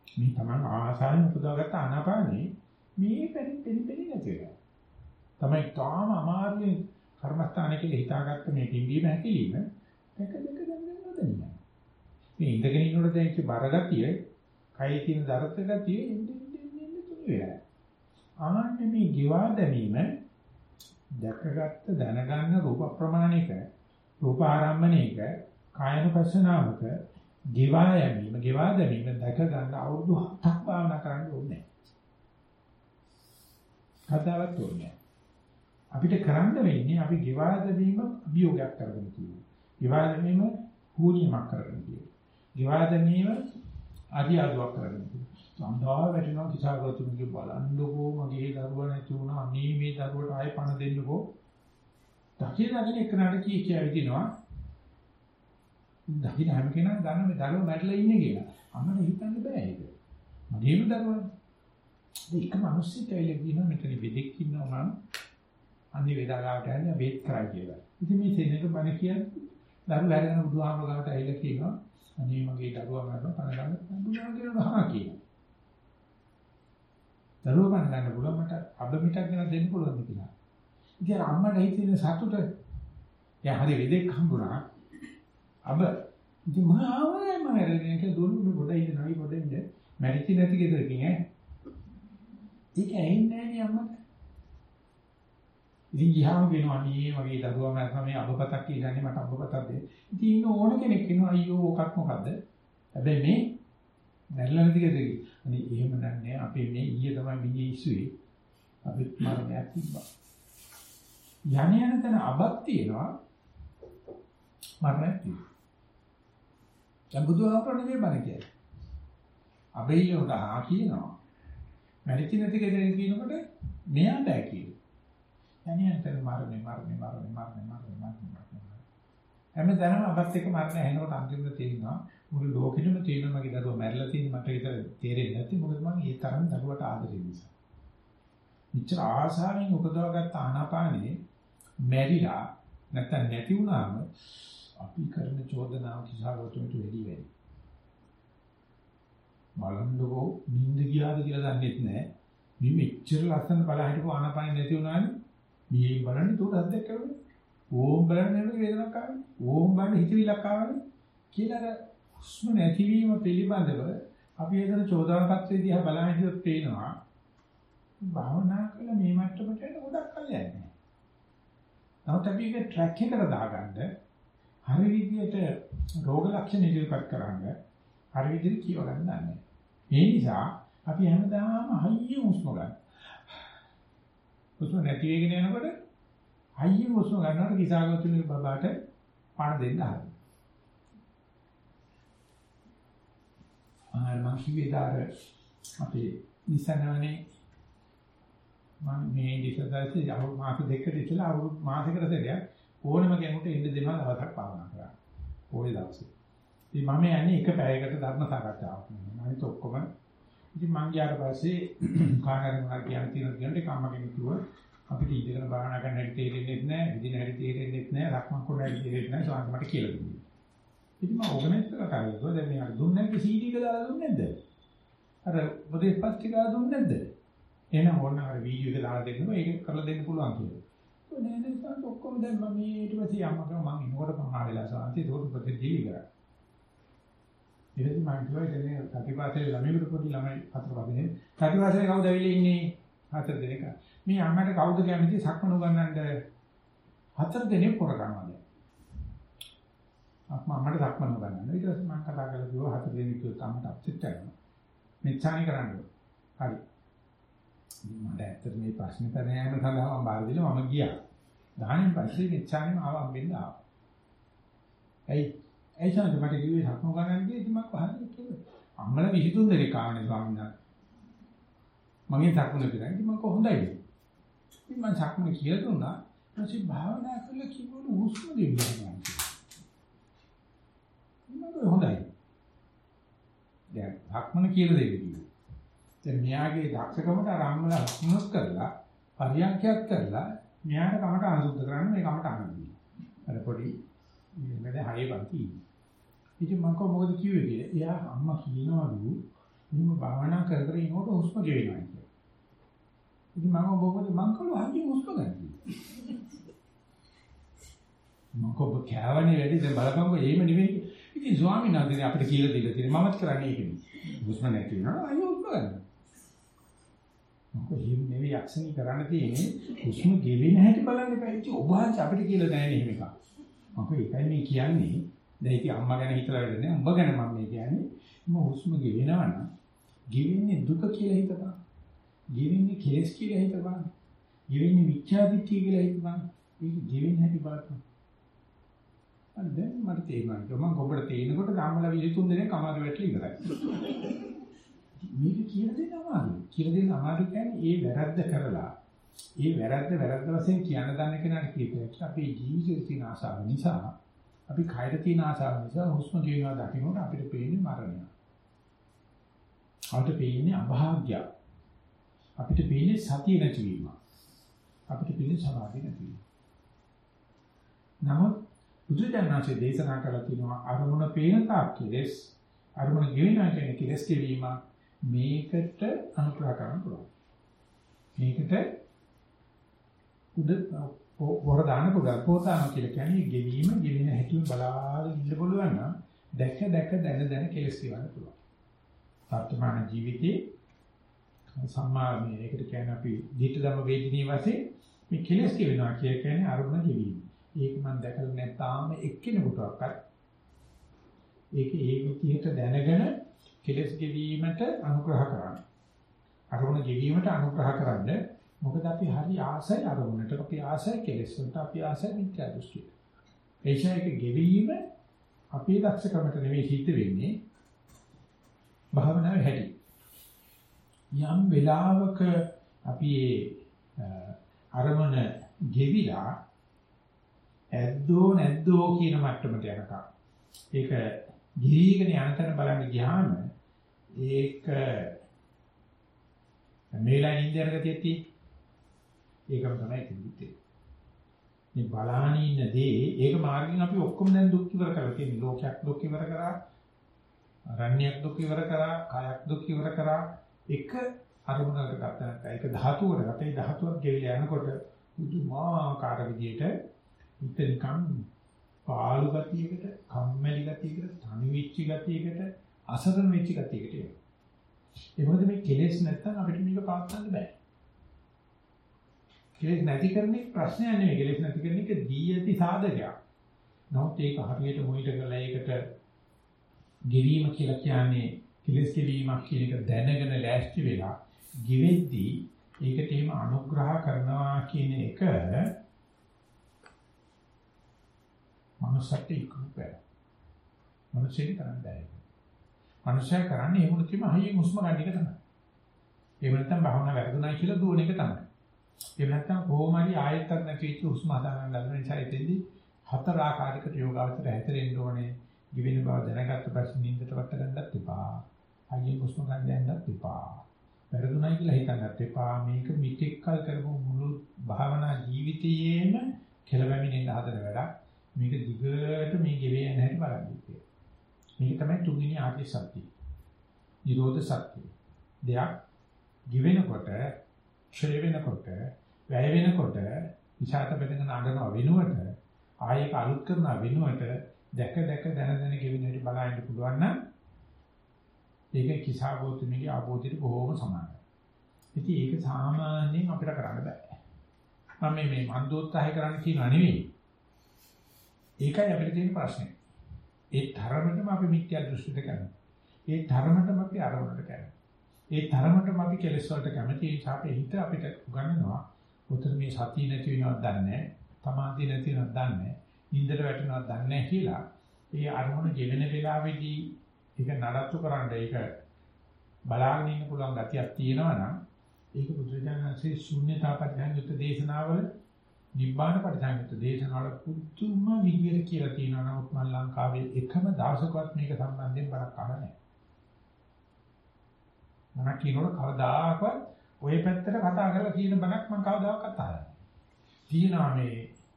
මේ තමන් ආසාවෙන් උපදවාගත්ත ආනාපානේ මේ පෙරි පෙරි පෙරි නැති වෙනවා. තමයි තාම අමාරුවෙන් කර්මස්ථානයේ කියලා හිතාගත්ත මේ පිම්බීම හැකිලිම දෙක දෙක දැන් නොදෙන්නේ. මේ ඉඳගෙන ඉන්නකොට දැනෙච්ච බරගතිය, කයේ තියෙන දරත ගතිය එන්නේ එන්නේ තුනි වෙලා. ආන්නේ මේ ගිවා දැමීම දැකගත්ත දැනගන්න රූප ප්‍රමාණික රූප ආරම්මණයක කායනුපස්සනාවක ගිවා යැවීම ගිවා දැමීම දැක ගන්න අවුරුදු 7ක් භාවනා කරන්න ඕනේ. කතාවක් ඕනේ. අපිට කරන්න වෙන්නේ අපි ගිවා දැමීම අභියෝගයක් කරගෙන තියෙනවා. ගිවා දැමීම හුනියමක් කරගෙන තියෙනවා. ගෙවා දැමීම අදියාදුවක් කරගෙන සම්භාව වැටෙනවා කිසాగතුන්ගේ බලන්නකෝ මගේ දරුවා නැති වුණා අනේ මේ දරුවට ආයෙ පණ දෙන්නකෝ දකින දකින එකනට කී කිය විදිනවා දකින හැම කෙනා දන්න මේ දරුවා මැරලා ඉන්නේ කියලා. අම්මට හිතන්න බෑ ඒක. මගේම දරුවා. ඒක මිනිස්සුත් ඇවිල්ලා කියනවා මෙතන බෙදෙක් ඉන්නවා මම අන්නේ වේදාගාවට යන්නේ බේත් කරා කියලා. ඉතින් මේ සෙනෙක බණ කියන්නේ දරුවා හැරගෙන බුදුහාමර ගාවට ඇවිල්ලා කියනවා අනේ මගේ දරුවා මරන පණ ගන්න බුදුහාම කියනවා කියනවා. දරුවෝ ගන්න ගන්න පුළුවන් මට අබ මිටක් ගෙන දෙන්න පුළුවන් කියලා. ඉතින් අම්මට හිතෙන සතුට එයා හරි වෙදෙක් හම්බුණා. අබ ඉතින් මම ආවම මම ඒක දුන්නු පොඩ ඉන්න නයි පොඩ ඉන්න මැරිච්ච නැති ගෙදරකින් ඈ. ඒක ඇහින්නේ නැහැ නේ අම්මට. ඉතින් ගියාම කියනවා අනේ මගේ දරුවා මම මේ අබපතක් කියන්නේ මට අබපතක් දෙන්න. ඉතින් ඉන්න ඕන කෙනෙක් කියනවා අයියෝ ඔකක් මොකද්ද? හැබැයි මේ මැරිලා නැති ගෙදරකින්. අනේ එහෙම නන්නේ අපේ මේ ඊයේ තමයි මිනිහ ඉස්සුවේ. අපිත් මරණයක් තිබ්බා. යණ යන තැන අබක් තියෙනවා මරණයක් තියෙනවා. දැන් බුදුහාමුදුරනේ මේ බණ කියන්නේ. අබෙයි උදා කියනවා. මැරිච්ච නැති කෙනෙක් කියනකොට මෙයා බෑ කියනවා. යණියන්තර මරණේ මරණේ මරණේ මරණේ මරණේ මරණේ හැමදාම අපත් එක්ක මරණ ඇහෙනකොට අන්තිමට තේරෙනවා මුළු ලෝකෙටම තියෙන මගේ දරුවා මැරිලා තියෙන මට විතර තේරෙන්නේ නැති මොකද මම ඒ තරම් දරුවට ආදරේ නිසා. මෙච්චර ආසාවෙන් උපදවාගත්ත ආනාපානේ මැරිලා නැත්තම් නැති වුණාම අපි කරන චෝදනාව කිසాగතුන්ට වෙඩි වෙයි. බලන්නකෝ නිින්ද ගියාද කියලා දන්නෙත් නැහැ. මේ මෙච්චර ලස්සන බල හිටපු ආනපන නැති වුණානේ. මේ බලන්නේ උඩ අද්දක් කරුනේ. ඕම් බලන්නේ නෙමෙයි වේදනාවක් ආවේ. ඕම් බලන්නේ හිතවිලක් ආවනේ. කියලා අර හුස්ම නැතිවීම පිළිබඳව අපි එතන චෝදනාපත්‍රය දිහා බලන හිටියොත් පේනවා. භාවනා කළ මේ මට්ටමට එන්න ගොඩක් කල් යන්නේ. නමුත් අපි ඒක ට්‍රැක් එකට දාගන්න හරි විදියට රෝග ලක්ෂණ ඉදිරිපත් කරන්න හරි විදියට කියව ගන්න නැහැ. ඒ නිසා අපි හැමදාම හයිය හුස්ම ගන්න. හුස්ම නැති වෙගෙන යනකොට හයිය හුස්ම ගන්නකොට කිසాగතුනේ බබාට පණ දෙන්න හරි. ආර මං කිව්වේ දාර අපේ නිසනවනේ මම මේ ඉතිසදාසේ අවුරුදු මාස දෙකකට ඉතලා අවුරුදු මාසයකට සැරයක් ඕනම කෙනෙකුට ඉන්න දෙනවා දවසක් භාවනා කරන්න. පොයේ දවසේ. ඉතින් මම යන්නේ එක පැයකට ධර්ම සාකච්ඡාවක් නෙමෙයි. අනිත ඔක්කොම ඉතින් මං ගියාට පස්සේ කාහරි මොනවා කියන තියෙන කියන එක අම්ම කෙනෙක් කිව්වා අපිට ඉඳගෙන භාවනා කරන්න හැටි තේරෙන්නේ නැහැ, විදින හැටි තේරෙන්නේ නැහැ, ලක්මන් කරන්න හැටි තේරෙන්නේ නැහැ. සාන්ත මට කියලා දුන්නා. ඉතින් මම ඕගනයිස් කරලා කාරියෝ දැන් මේ අර දුන්නේ නැති CD එක දාලා දුන්නේ නැද්ද? අර උපදේශ පත්‍රිකාව දුන්නේ නැද්ද? එහෙනම් ඕන අර වීඩියෝ එක දාලා දෙන්නවා ඒක කරලා දෙන්න පුළුවන් කියලා. නෑ නෑ සාන්ත ඔක්කොම දැන් මම මේ ඊට පස්සේ අම්මා කව මං ඉන්නකොට මම ආවෙලා සාන්ති ඒක ප්‍රතිජීවි කරා. ඊට පස්සේ මම කිව්වා ඉතින් සතිපාසලේ ළමයිකට පොඩි ළමයි හතර වගේ සතිපාසලේ කවුද ඇවිල්ලා ඉන්නේ හතර දෙනෙක්. මේ අම්මට කවුද කැමති සක්මන උගන්නන්න හතර දෙනෙක් පොර ගන්නවා දැන්. අම්මා මට සක්මන උගන්නන්න. ඊට පස්සේ මම කතා කරලා කිව්වා හතර දෙනෙක් කිව්වොත් අම්මට අප්සෙට් වෙනවා. මෙච්චානි කරන්න. හරි. මට ඇත්තට මේ ප්‍රශ්න කරන යන සඳහා මම බාර දීලා මම ගියා. දාහනෙන් පස්සේ මෙච්චානෙම ආවම් වෙන්න ආවා. ඇයි? ඇයි සාන්ත මට කිව්වේ සක්ම ගන්න ගියේ ඉතින් මම පහදලා කිව්වා. අම්මලා 23 දෙනෙක් ආවනේ ස්වාමීන් වහන්සේ. මගේ සක්මන කරා. ඉතින් මම කොහොඳයි. ඉතින් මම සක්මන කියලා දුන්නා. ඊපස්සේ භාවනා කරලා කිව්වලු හුස්ම දෙවියන්. මම හොඳයි. දැන් සක්මන කියලා දෙවි කිව්වා. දැන් මෙයාගේ දක්ෂකමට ආරම්භල හුස්මස් කරලා පරියන්කයක් කරලා මෙයාට කමට අනුසුද්ධ කරන්න මේ කමට අනුදී. අර පොඩි මෙන්න හයේ පන්ති. ඉතින් මම කොහොමද මොකද කිව්වේ කියලා. එයා අම්මා කියනවලු මම භාවනා කර කර ඉනකොට හුස්ම ගෙවෙනවා කියලා. ඉතින් මම මොකද මං කළා හරි හුස්ම ගන්න. මම කොහොම කෑවනේ වැඩි දැන් බලපංකෝ එහෙම නෙවෙයි. ඉතින් ස්වාමීන් වහන්සේ අපිට කියලා දීලා තියෙනවා මමත් කරන්නේ ඒකනේ. හුස්ම නැති වෙනවා අයියෝ හුස්ම ගන්න. මොකද එහෙම නෙවෙයි යක්ෂණී කරන්න තියෙන්නේ හුස්ම ගෙවෙන හැටි බලන්න එපා. ඉතින් ඔබ වහන්සේ අපිට කියලා නැහැ නේ එහෙම එකක්. මොකද ඒකයි මේ කියන්නේ. දැන් ඉතින් අම්මා ගැන හිතලා වැඩ නැහැ. උඹ ගැන මම මේ කියන්නේ. මම හුස්ම ගෙවෙනවා නම් ගෙවෙන්නේ දුක කියලා හිතපන්. ගෙවෙන්නේ කෙලස් කියලා හිතපන්. ගෙවෙන්නේ මිච්ඡාදිත්‍ය කියලා හිතපන්. ඒක ගෙවෙන්නේ හැටි බලපන්. අන්න දැන් මට තේරෙනවා. මම ඔබට තේිනකොට ධම්මලා 23 දෙනෙක් අමාරු වැටලා ඉවරයි. මේක කියලා දෙන්න අමාරුයි. කියලා දෙන්න අමාරු කියන්නේ ඒ වැරද්ද කරලා ඒ වැරද්ද වැරද්ද වශයෙන් කියන දන්න කෙනාට කියපේක අපේ ජීවිතේ තියෙන ආසාව නිසා අපි කයර තියෙන ආසාව නිසා හුස්ම ගේනවා දකින්නට අපිට පේන්නේ මරණය. අපිට පේන්නේ අභාග්‍ය. අපිට පේන්නේ සතිය නැතිවීම. අපිට පේන්නේ සමාධිය නැතිවීම. නමුත් බුදුදහමේ දේශනා කරලා තියෙනවා අරමුණ පේන තාක් කෙලස් අරමුණ ගෙවෙනවා කියන්නේ කෙලස් කෙවීම මේකට අනුග්‍රහ කරන්න පුළුවන්. මේකට උද වර දාන පුදා පොතාන කියලා කියන්නේ ගෙවීම ගෙවෙන හැටි බලාගෙන ඉන්න පුළුවන් නම් දැක දැක දැන දැන කෙලස් කියවන්න පුළුවන්. වර්තමාන ජීවිතේ සම්මා මේකට කියන්නේ අපි ධිට ධම වේදිනී වශයෙන් මේ කෙලස් කියනවා කියන්නේ අරුණ ගෙවීම. ඒක මම දැකලා නැත්නම් එක්කෙනෙකුටවත් ඒක ඒ විදිහට දැනගෙන කෙලස් ගෙවීමට අනුග්‍රහ කරන්න. අරුණ ගෙවීමට අනුග්‍රහ කරන්න මොකද අපි හරි ආසයි අරුණට අපි ආසයි කෙලස් වලට අපි ආසයි මිත්‍යා දෘෂ්ටියට. ඒෂයක ගෙවීම අපේ දක්ෂකමට නෙවෙයි සිද්ධ වෙන්නේ භාවනාවේ හැටි. යම් වෙලාවක අපි අරමුණ ගෙවිලා ඇද්දෝ නැද්දෝ කියන මට්ටමට යනකම්. ඒක ගිරීගෙන යනතන බලන්න ගියාම ඒක මේලා ඉන්දියානක තියෙති ඒකම තමයි තිබුත්තේ මේ බලාන ඉන්න දේ ඒක මාර්ගෙන් අපි ඔක්කොම දැන් දුක් ඉවර කරලා තියෙන ලෝකයක් දුක් ඉවර කරා අරණ්‍යයක් දුක් ඉවර කරා කායක් දුක් ඉවර කරා. එක අරමුණකට ගත්ත නැත්නම් ඒක ධාතුවකට ගත්ත. ඒ ධාතුවක් ගෙවිලා යනකොට පුදුමාකාර විදියට හිතනිකම් පාළු ගතියකට, කම්මැලි ගතියකට, තනි වෙච්ච ගතියකට, අසරණ වෙච්ච ගතියකට එනවා. ඒ මොකද මේ කෙලෙස් නැත්තම් අපිට මේක පාත් ගන්න බෑ. කෙලෙස් නැති කරන්නේ ප්‍රශ්නයක් නෙවෙයි. කෙලෙස් නැති කරන එක දී ඇති සාධකයක්. නමුත් ඒක හරියට මොනිට කරලා ඒකට ගෙවීම කියලා කියන්නේ කෙලෙස් කෙවීමක් කියන එක දැනගෙන ලෑස්ති වෙලා ගෙවෙද්දී ඒකට එහෙම අනුග්‍රහ කරනවා කියන එක මනුස්සට ඉක්මනට බෑ. මනුස්සයෙක් කරන්න බෑ. මනුස්සයා කරන්නේ ඒ මොකද කිව්වම හයියෙන් හුස්ම ගන්න එක තමයි. ඒ වෙනත්නම් භාවනා වැරදුනායි කියලා දුවන එක තමයි. ඒ නැත්නම් කොහොම හරි ආයෙත් නැති වෙච්ච හුස්ම හදාගන්න ගන්න නිසා එතෙන්දී හතර ආකාරයකට යෝගාවචර හැතරෙන්න ඕනේ. දිවෙන බව දැනගත්ත පස්සේ නිින්දට වට ගන්නත් එපා. හයියෙන් හුස්ම ගන්න යන්නත් එපා. වැරදුනායි කියලා හිතන්නත් එපා. මේක මිත්‍යක් කල් කරපු මුළු භාවනා ජීවිතයේම කෙලවැමිනෙන්න හදන වැඩක්. මේක දිගට මේ ගෙවේ යන හැටි බලන්න. මේක තමයි තුන්වෙනි ආර්ය සත්‍යය. නිරෝධ සත්‍යය. දෙයක් ගිවෙනකොට, ක්ෂය වෙනකොට, වැය වෙනකොට, විෂාත බෙදගෙන අඬනවා වෙනුවට, ආයෙක අලුත් කරනවා වෙනුවට දැක දැක දැන දැන ගෙවෙන හැටි බලන්න පුළුවන් නම් ඒක කිසాగෝතුමිගේ ආબોධිට බොහෝම සමානයි. ඉතින් ඒක සාමාන්‍යයෙන් අපිට කරන්න බෑ. මම මේ මන්දෝත්සාහය කරන්න කියනවා නෙවෙයි. ඒකයි අපිට තියෙන ප්‍රශ්නේ. ඒ තරමටම අපි මිත්‍යා දෘෂ්ටිද කරනවා. ඒ තරමටම අපි අරමුණට කරනවා. ඒ තරමටම අපි කෙලෙස් වලට කැමති ඒ ඡාපේ හිත අපිට උගන්වනවා. උතර මේ සතිය නැති වෙනවද දන්නේ නැහැ. සමාධිය නැති වෙනවද දන්නේ නැහැ. නින්දට වැටෙනවද දන්නේ නැහැ කියලා. ඒ අරමුණ ගෙවෙන වෙලාවේදී ඒක නඩත්තු කරන්න ඒක බලාගෙන ඉන්න පුළුවන් ගතියක් තියෙනවා නම් ඒක බුදුරජාණන්සේ ශූන්‍යතාපඥාන යුත් දේශනාවල නිබ්බාන පරිසංයුත් දේශනාවල පුදුම විදියට කියලා තියෙනවා නමුත් මම ලංකාවේ එකම දවසකවත් මේක සම්බන්ධයෙන් බණක් අහලා නැහැ. මම කියනකොට කවදාකවත් ওই පැත්තට කතා කරලා කියන බණක් මම කවදාකවත් අහලා නැහැ. තියෙනවා මේ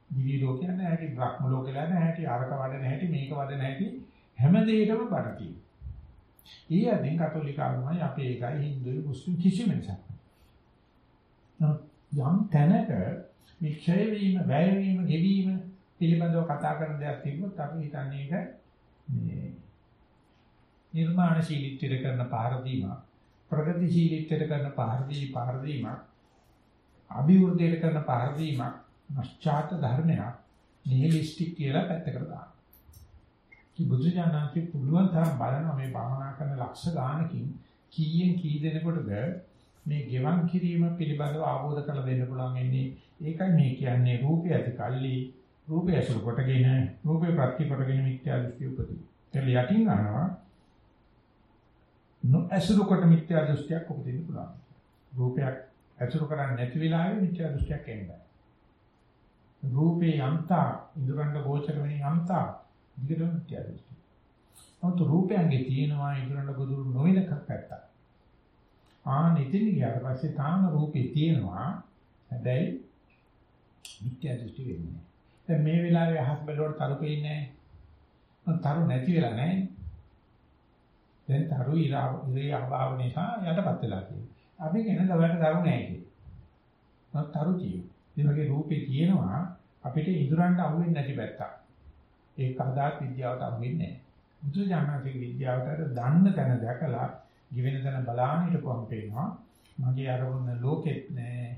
දිවි ලෝකේ නැහැ හැටි බ්‍රහ්ම ලෝකේ නැහැ හැටි අරක වඩන හැටි මේක වඩන හැටි හැම දෙයකම බණ තියෙනවා. ඊයදී කතෝලික ආගමයි අපේ එකයි හින්දුයි මුස්ලිම් කිසිම නිසා. යම් තැනක මේ ක්ෂය වීම, වැය වීම, ගෙවීම පිළිබඳව කතා කරන දෙයක් තිබුණොත් අපි හිතන්නේ ඒක මේ නිර්මාණශීලීත්වයට කරන පාරදීමක්, ප්‍රගතිශීලීත්වයට කරන පාරදී පාරදීමක්, අභිවෘද්ධියට කරන පාරදීමක්, නැස්චාත ධර්මයක්, නිහිලිස්ටික් කියලා පැත්තකට දානවා. කි බුදුජානනාති පුළුවන් තරම් බලනවා මේ භාවනා කරන ලක්ෂ ගානකින් කීයෙන් කී දෙනෙකුටද මේ ගෙවන් කිරීම පිළිබඳව ආબોධ කරලා දෙන්න පුළුවන් ඉන්නේ ඒකයි මේ කියන්නේ රූපය ඇති කල්ලි රූපය ඇසුරු කොටගෙන රූපේ ප්‍රත්‍ය කොටගෙන මිත්‍යා දෘෂ්ටි උපදී. ඒක යටින් ගන්නවා නො ඇසුරු කොට මිත්‍යා දෘෂ්ටියක් උපදින්න පුළුවන්. රූපයක් ඇසුරු කරන්නේ නැති වෙලාවේ මිත්‍යා දෘෂ්ටියක් එන්නේ. රූපේ යම්තා ඉදරන්න ගෝචර වෙන යම්තා විතරම මිත්‍යා දෘෂ්ටි. නමුත් රූපයන්ගේ තියෙනවා ඉදරන්න ගොදුරු නොවන පැත්තක්. ආ නිතින් ගියාට පස්සේ තාම රූපේ තියෙනවා. හැබැයි මිත්‍යා දෘෂ්ටි වෙන්නේ. දැන් මේ වෙලාවේ අහස් බැලුවට තරු පේන්නේ නැහැ. තරු නැති වෙලා නැහැ. දැන් තරු ඉරේ අභාව නිසා යටපත් වෙලා තියෙනවා. අපි කියන දවල්ට තරු නැහැ කියන්නේ. නමුත් තරු ජීව. ඒ වගේ රූපේ තියෙනවා අපිට ඉදurangට අහු වෙන්නේ නැති පැත්තක්. ඒක කවදාත් විද්‍යාවට අහු වෙන්නේ නැහැ. බුදුජානකගේ විද්‍යාවට දන්න තැන දැකලා given තැන බලාන හිටපුවම පේනවා මගේ අරමුණ ලෝකෙත් නෑ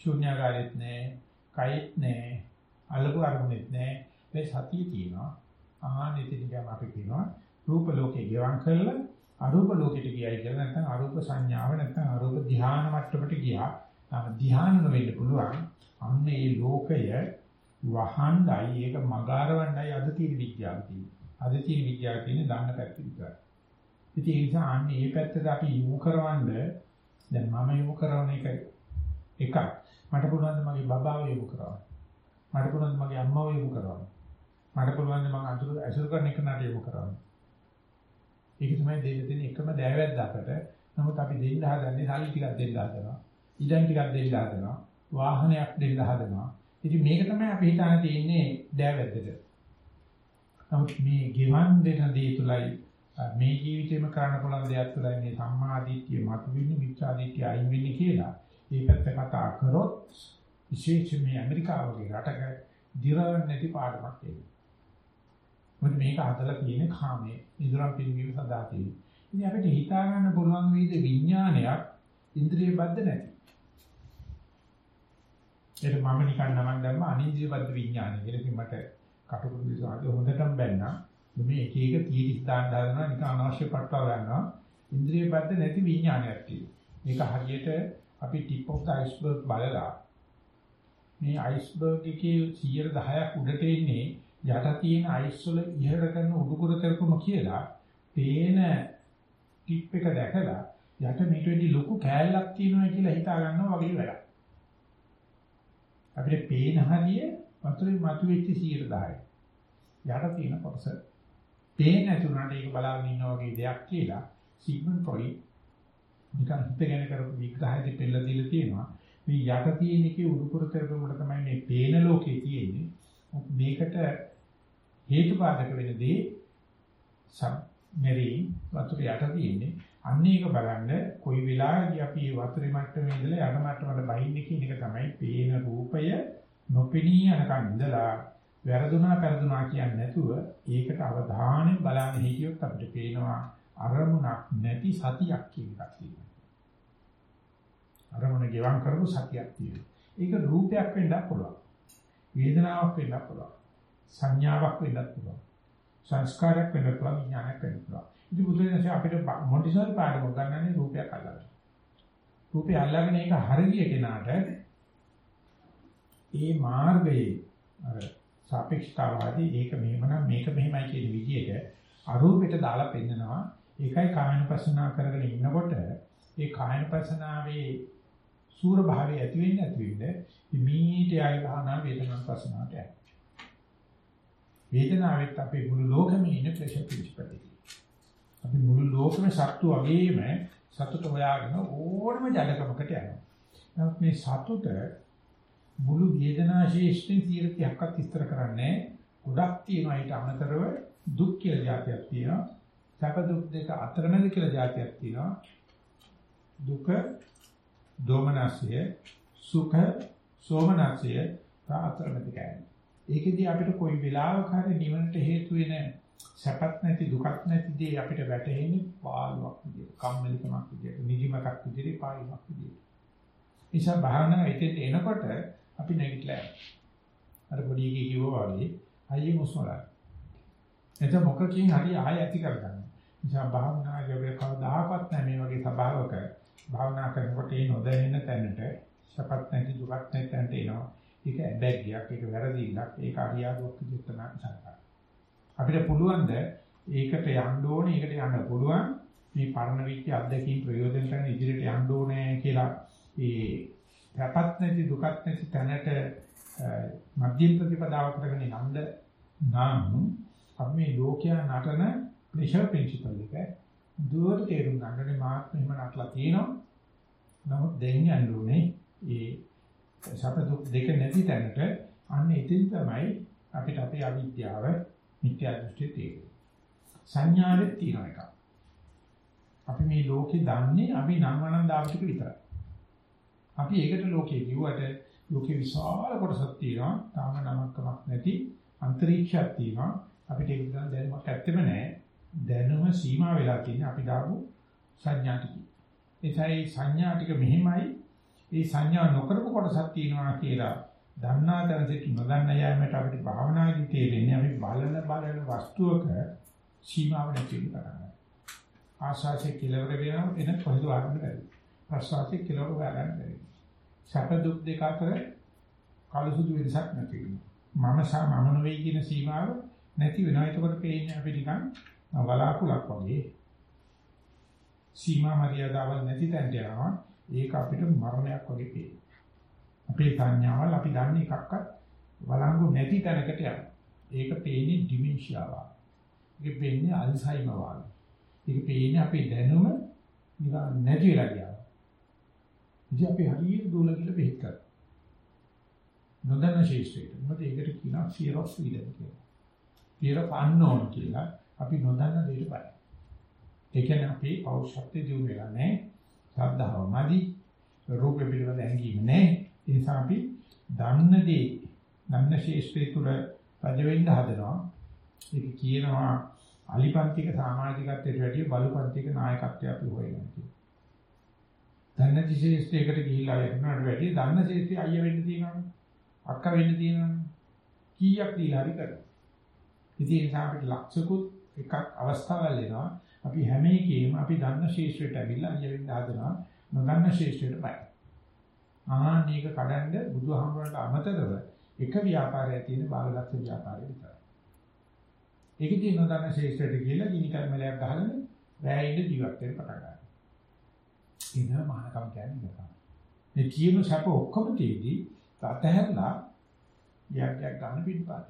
ශුන්‍යකාරෙත් නෑ කයෙත් නෑ අලබු අරමුණෙත් නෑ මේ සතිය තියෙනවා ආහන ඉතින් අපි කියනවා රූප ලෝකේ ගෙවම් කරලා අරූප ලෝකෙට ගියයි කියලා නැත්නම් අරූප සංඥාව නැත්නම් අරූප ධ්‍යාන මට්ටමට ගියා. නම් ධ්‍යාන නොවෙන්න පුළුවන්. අන්න ඒ ලෝකය වහණ්ඩයි ඒක මගාරවණ්ඩයි අද තියෙන විද්‍යාව තියෙන්නේ. අද තියෙන විද්‍යාව තියෙන්නේ දන්න පැත්ත විතරයි. ඉතින් ඒ නිසා අන්න මේ පැත්තට අපි යොමු කරවන්න දැන් මම යොමු කරන එක එකක්. මට පුළුවන් මගේ බබාව යොමු කරවන්න. මට පුළුවන් මගේ අම්මාව යොමු කරවන්න. මට පුළුවන් මම අතුරු ඇසුරු කරන එක නට යොමු කරවන්න. ඒක තමයි දෙන්න තියෙන එකම දෑවැද්දකට. නමුත් අපි දෙන්න හදන්නේ සල්ලි ටිකක් දෙන්න හදනවා. ඉඩම් ටිකක් දෙන්න හදනවා. වාහනයක් දෙන්න හදනවා. ඉතින් මේක තමයි අපි හිතාන තියෙන්නේ දෑවැද්දට. නමුත් මේ ගෙවන් දෙන දේ තුලයි මේ ජීවිතේම කරන්න පුළුවන් දෙයක් තුලයි මේ සම්මාදිට්ඨිය මතුවෙන්නේ මිච්ඡාදිට්ඨිය අයින් වෙන්නේ කියලා. මේ පැත්ත කතා කරොත් විශේෂයෙන් මේ ඇමරිකාව වගේ රටක දිරවන්නේ නැති පාඩමක් එන්නේ. මොකද මේක හදලා තියෙන කාමයේ ඉදරම් පිළිවීම සඳහා තියෙන්නේ. ඉතින් අපිට හිතා ගන්න පුළුවන් විදිහ විඥානයක් ඉන්ද්‍රිය බද්ධ නැති. ඒක මම නිකන් නමක් දැම්ම අනින්ද්‍රිය බද්ධ විඥානය. ඒක මට කටුකුරු විසාරේ හොඳටම බැන්නා. මේ එක එක තීටි ස්ථාන දානවා නිකන් අනවශ්‍ය පට්ටව ගන්නවා. ඉන්ද්‍රිය බද්ධ නැති විඥානයක් තියෙනවා. මේක හරියට අපි ටිප් ඔෆ් ද අයිස්බර්ග් බලලා මේ අයිස්බර්ග් එකේ 110ක් උඩට එන්නේ යට තියෙන අයිස් වල ඉහළ කරන උඩුකුර කරපම කියලා පේන ටිප් එක දැකලා යට මේට වෙඩි ලොකු කෑල්ලක් තියෙනවා කියලා හිතා ගන්නවා වගේ වැඩක්. අපිට පේන හරිය වතුරේ මතුවෙච්ච 110යි. යට තියෙන කොටස පේන්නේ නැතුණාට ඒක බලාගෙන ඉන්නා වගේ දෙයක් කියලා සිග්මන්ඩ් ෆ්‍රොයිඩ් නිකන් හිතගෙන කරපු විග්‍රහයේදී පෙළ දීලා තියෙනවා. මේ යට තියෙන එකේ උඩුකුර කරපමුට තමයි මේ පේන ලෝකේ තියෙන්නේ. මේකට හේතුපාදක වෙන දේ මෙරි වතුර යට තියෙන්නේ. අන්න ඒක බලන්න කොයි වෙලාවෙදී අපි වතුරේ මට්ටමේ ඉඳලා යට මට්ටමට බහින්නේ කියන එක තමයි පේන රූපය නොපෙනී යනකන් ඉඳලා වැරදුනා පෙරදුනා කියන්නේ නැතුව ඒකට අවධානයෙන් බලන්න හිටියොත් අපිට පේනවා අරමුණක් නැති සතියක් කියන එකක් තියෙනවා. අරමුණ ගෙවම් කරපු සතියක් තියෙනවා. ඒක රූපයක් වෙන්නත් පුළුවන්. වේදනාවක් වෙන්නත් පුළුවන්. සංඥාවක් වෙන්නත් පුළුවන්. සංස්කාරයක් වෙන්නත් පුළුවන් විඥානයක් වෙන්නත් පුළුවන්. ඉතින් බුදුරජාණන් අපිට මොන්ටිසෝරි පාඩම ගන්නන්නේ රූපයක් අල්ලගෙන. රූපය අල්ලගෙන ඒක හරිය කෙනාට ඒ මාර්ගයේ අර සාපේක්ෂතාවාදී ඒක මෙහෙමනම් මේක මෙහෙමයි කියන විදිහට අරූපෙට දාලා පෙන්නනවා ඒකයි කායනපසනා කරගෙන ඉන්නකොට ඒ කායනපසනාවේ සූර භාවය ඇති වෙන්නේ නැති වෙන්නේ මීට යයි භාවනා වේදනාපසනාවට යයි වේදනාවෙත් අපේ මුළු ලෝකෙම ඉන්න ප්‍රෙෂර් පිළිපදියි අපි මුළු ලෝකෙම සත්තු වගේම සතුට හොයාගෙන ඕනම ජඩකමකට යනවා. නමුත් මේ සතුට මුළු වේදනා ශේෂ්ඨෙන් 30ක්වත් විස්තර කරන්නේ ගොඩක් තියෙනවා. ඊට අමතරව දුක් කියලා જાතියක් තියෙනවා. සැප දුක් දෙක අතරමැද කියලා જાතියක් තියෙනවා දුක දෝමනසය සුඛ සෝමනසය අතරමැද කියන්නේ ඒකෙදී අපිට කොයි වෙලාවක හරි නිවනට හේතු වෙන සැපත් නැති දුකක් නැති දේ අපිට වැටහෙන්නේ පාළුවක් විදියට කම්මැලිකමක් විදියට නිදිමතක් විදියට පාළුවක් විදියට නිසා භාවනාව ඉතින් එනකොට අපි නැගිටලා අර පොඩි එකේ කිව්වා වගේ අයියේ හුස්ම ගන්න. එතකොට මොකකින් හරි ආය ඇති කරගන්න. නිසා භාවනාවේ කවදාකවත් නැහැ මේ වගේ සබාවක භාවනා කරනකොට ඒ නොදැනෙන තැනට සපත් නැති දුකක් නැති තැනට එනවා. ඒක ඇබැග්ගයක්, ඒක වැරදිලක්, ඒක අරියාදුවක් විදිහට තමයි සලකන්නේ. අපිට පුළුවන් ද ඒකට යන්න ඕනේ, ඒකට යන්න පුළුවන් මේ පරණ විච්ච අත්දැකීම් ප්‍රයෝජන කරගෙන ඉදිරියට යන්න ඕනේ කියලා ඒ සැපත් නැති දුකත් නැති තැනට මධ්‍යම ප්‍රතිපදාව කරගෙන යන්න නම් අපි මේ ලෝකයා නටන ප්‍රෙෂර් ප්‍රින්සිපල් එක දුවට තේරුම් ගන්නනේ මාත් මෙහෙම නටලා තියෙනවා නමුත් දෙන්න යන්න ඕනේ ඒ සැප දුක් දෙක නැති තැනට අන්න එතෙන් තමයි අපිට අපේ අවිද්‍යාව මිත්‍යා දෘෂ්ටිය තියෙන්නේ සංඥාවේ තියෙන එක අපි මේ ලෝකේ දන්නේ අපි නම් වනම් දාපු ටික විතරයි අපි ඒකට ලෝකේ කිව්වට ලෝකේ විශාල කොටසක් තියෙනවා. තාම නමක්කමක් නැති අන්තරීක්ෂයක් තියෙනවා. අපිට ඒක ගන්න දැනුමක් ඇත්තෙම නැහැ. දැනුම සීමා වෙලා තියෙන්නේ අපි දාපු සංඥා ටික. ඒසයි සංඥා ටික මෙහිමයි. ඒ සංඥා නොකරපු කොටසක් තියෙනවා කියලා දන්නා තැනට නොදන්න යෑමට අපිට භාවනාදී තේරෙන්නේ අපි බලන බලන වස්තුවක සීමාව නැති වෙනවා. ආශාසය කෙලවර වෙනවා එන කොහෙද වහන්න බැරි. ප්‍රසවාසය කෙලවර වහන්න බැරි. සැප දුක් දෙක අතර කලසුදු වෙනසක් නැති වෙනවා. මම සහ මම නෙවෙයි කියන සීමාව නැති වෙනවා. ඒකවල පේන්නේ අපි නිකන් වලාකුලක් වගේ. සීමා මරියාදාවල් නැති තැනට යනවා. ඒක අපිට මරණයක් වගේ පේනවා. අපේ සංඥාවල් අපි දන්නේ එකක්වත් වළංගු නැති තැනකට යනවා. ඒක පේන්නේ ඩිමෙන්ෂියා වගේ. ඒක පේන්නේ අල්සයිමර් වගේ. ඒක පේන්නේ අපේ දැනුම නිකන් නැති වෙලා ගියා. ඉතින් අපි හරියට දෝල කියලා බෙහෙත් කරා. නොදන්න ශේෂ්ත්‍රයට. මොකද ඒකට කියනවා fear of freedom කියලා. fear of unknown කියලා. අපි නොදන්න දෙයට බයයි. ඒ කියන්නේ අපි පෞෂත්වයේ දිනු වෙලා නැහැ. ශ්‍රද්ධාව මදි. රූප පිළිබඳ හැඟීම නැහැ. ඒ නිසා අපි දන්න දේ දන්න ශේෂ්ත්‍රය තුළ රජ වෙන්න හදනවා. ඒක කියනවා අලිපන්තික සමාජිකත්වයට වැඩිය බලුපන්තික නායකත්වය අපි හොයනවා කියලා. දන්න ශේෂ්ත්‍රයකට ගිහිල්ලා යනවට වැඩිය දන්න ශේෂ්ත්‍රය අයියා වෙන්න තියෙනවනේ. අක්කා වෙන්න තියෙනවනේ. කීයක් දීලා හරි කරා. ඉතින් ඒ නිසා අපිට ලක්ෂකුත් එකක් අවස්ථාවල් එනවා. අපි හැම එකේම අපි දන්න ශේෂ්ත්‍රයට ඇවිල්ලා අයියා වෙන්න හදනවා. නොදන්න ශේෂ්ත්‍රයට බයයි. ආනීක කඩන්න බුදුහාමුදුරන්ට අමතරව එක ව්‍යාපාරයක් තියෙන බාලදක්ෂ ව්‍යාපාරය විතරයි. ඒකදී නොදන්න ශේෂ්ත්‍රයට කියලා ගිනි කර්මලයක් ගහගෙන වැයෙන්න ජීවත් වෙන්න පටන් ගන්නවා. ඒක මහානකම කියන්නේ ඒක. මේ කියන සැප ඔක්කොම තියදී අතහැරලා යක් යක් ගන්න පිටපාත.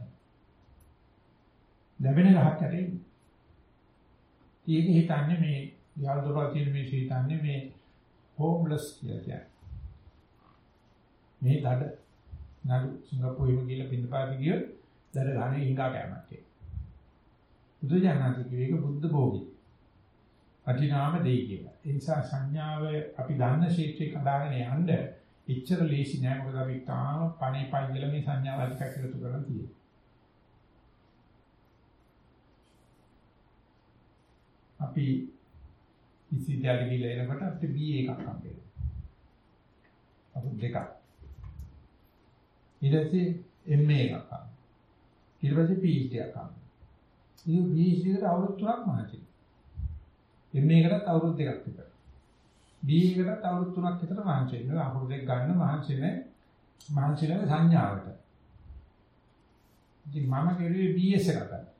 ලැබෙන ගහක් යටේ. ඒක හිතන්නේ මේ යාල් දොරවල් තියෙන මේ හිතන්නේ මේ හෝම්ලස් කියලා කියන්නේ. මේ දඩ නඩු සිංගප්පූරුවේම ගිහලා පින්නපාති ගියොත් දඩ ගානේ හිඟා කෑමක් ඒ. බුදුජානක කිව්වේ ඒක බුද්ධ භෝගී. අටිනාම දෙයි කියලා. ඒ නිසා සංඥාව අපි දන්න ශේත්‍රේ කඩාගෙන යන්න එච්චර ලේසි නෑ මොකද අපි තාම පණේ පයිදල මේ සංඥාව අධික එකතු කරලා තියෙනවා. අපි විශ්වවිද්‍යාලෙ ගිහලා එනකොට අපිට B එකක් හම්බෙනවා. අපිට දෙකක්. ඊට පස්සේ MA එකක් හම්බෙනවා. ඊට පස්සේ PhD එකක් හම්බෙනවා. ඉතින් PhD එකට අවුරුදු 3ක් මහජී. MA එකටත් අවුරුදු දෙකක් විතර. B එකටත් අවුරුදු 3ක් විතර මහන්සි වෙනවා. අවුරුදු දෙක ගන්න මහන්සි නැහැ. මහන්සි නැහැ සංඥාවට. ඉතින් මම කෙරුවේ BS එකක් ගන්න.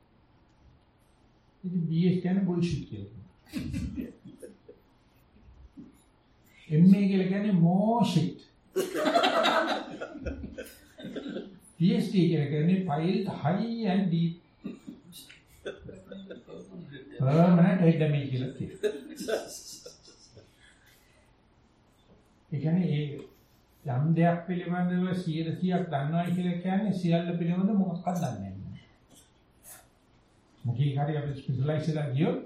ඉතින් BS කියන්නේ බුල්ෂිට් කියලා. MA කියලා කියන්නේ මොෂිට්. PhD කියලා කියන්නේ piled high and deep. permanent head damage කියලා කියනවා. ඒ කියන්නේ ඒ යම් දෙයක් පිළිබඳව 100%ක් දන්නවයි කියලා කියන්නේ සියල්ල පිළිබඳව මොකක්වත් දන්නේ නැහැ. මොකී හරි අපි ස්පෙෂලායිස් එකක් ගියොත්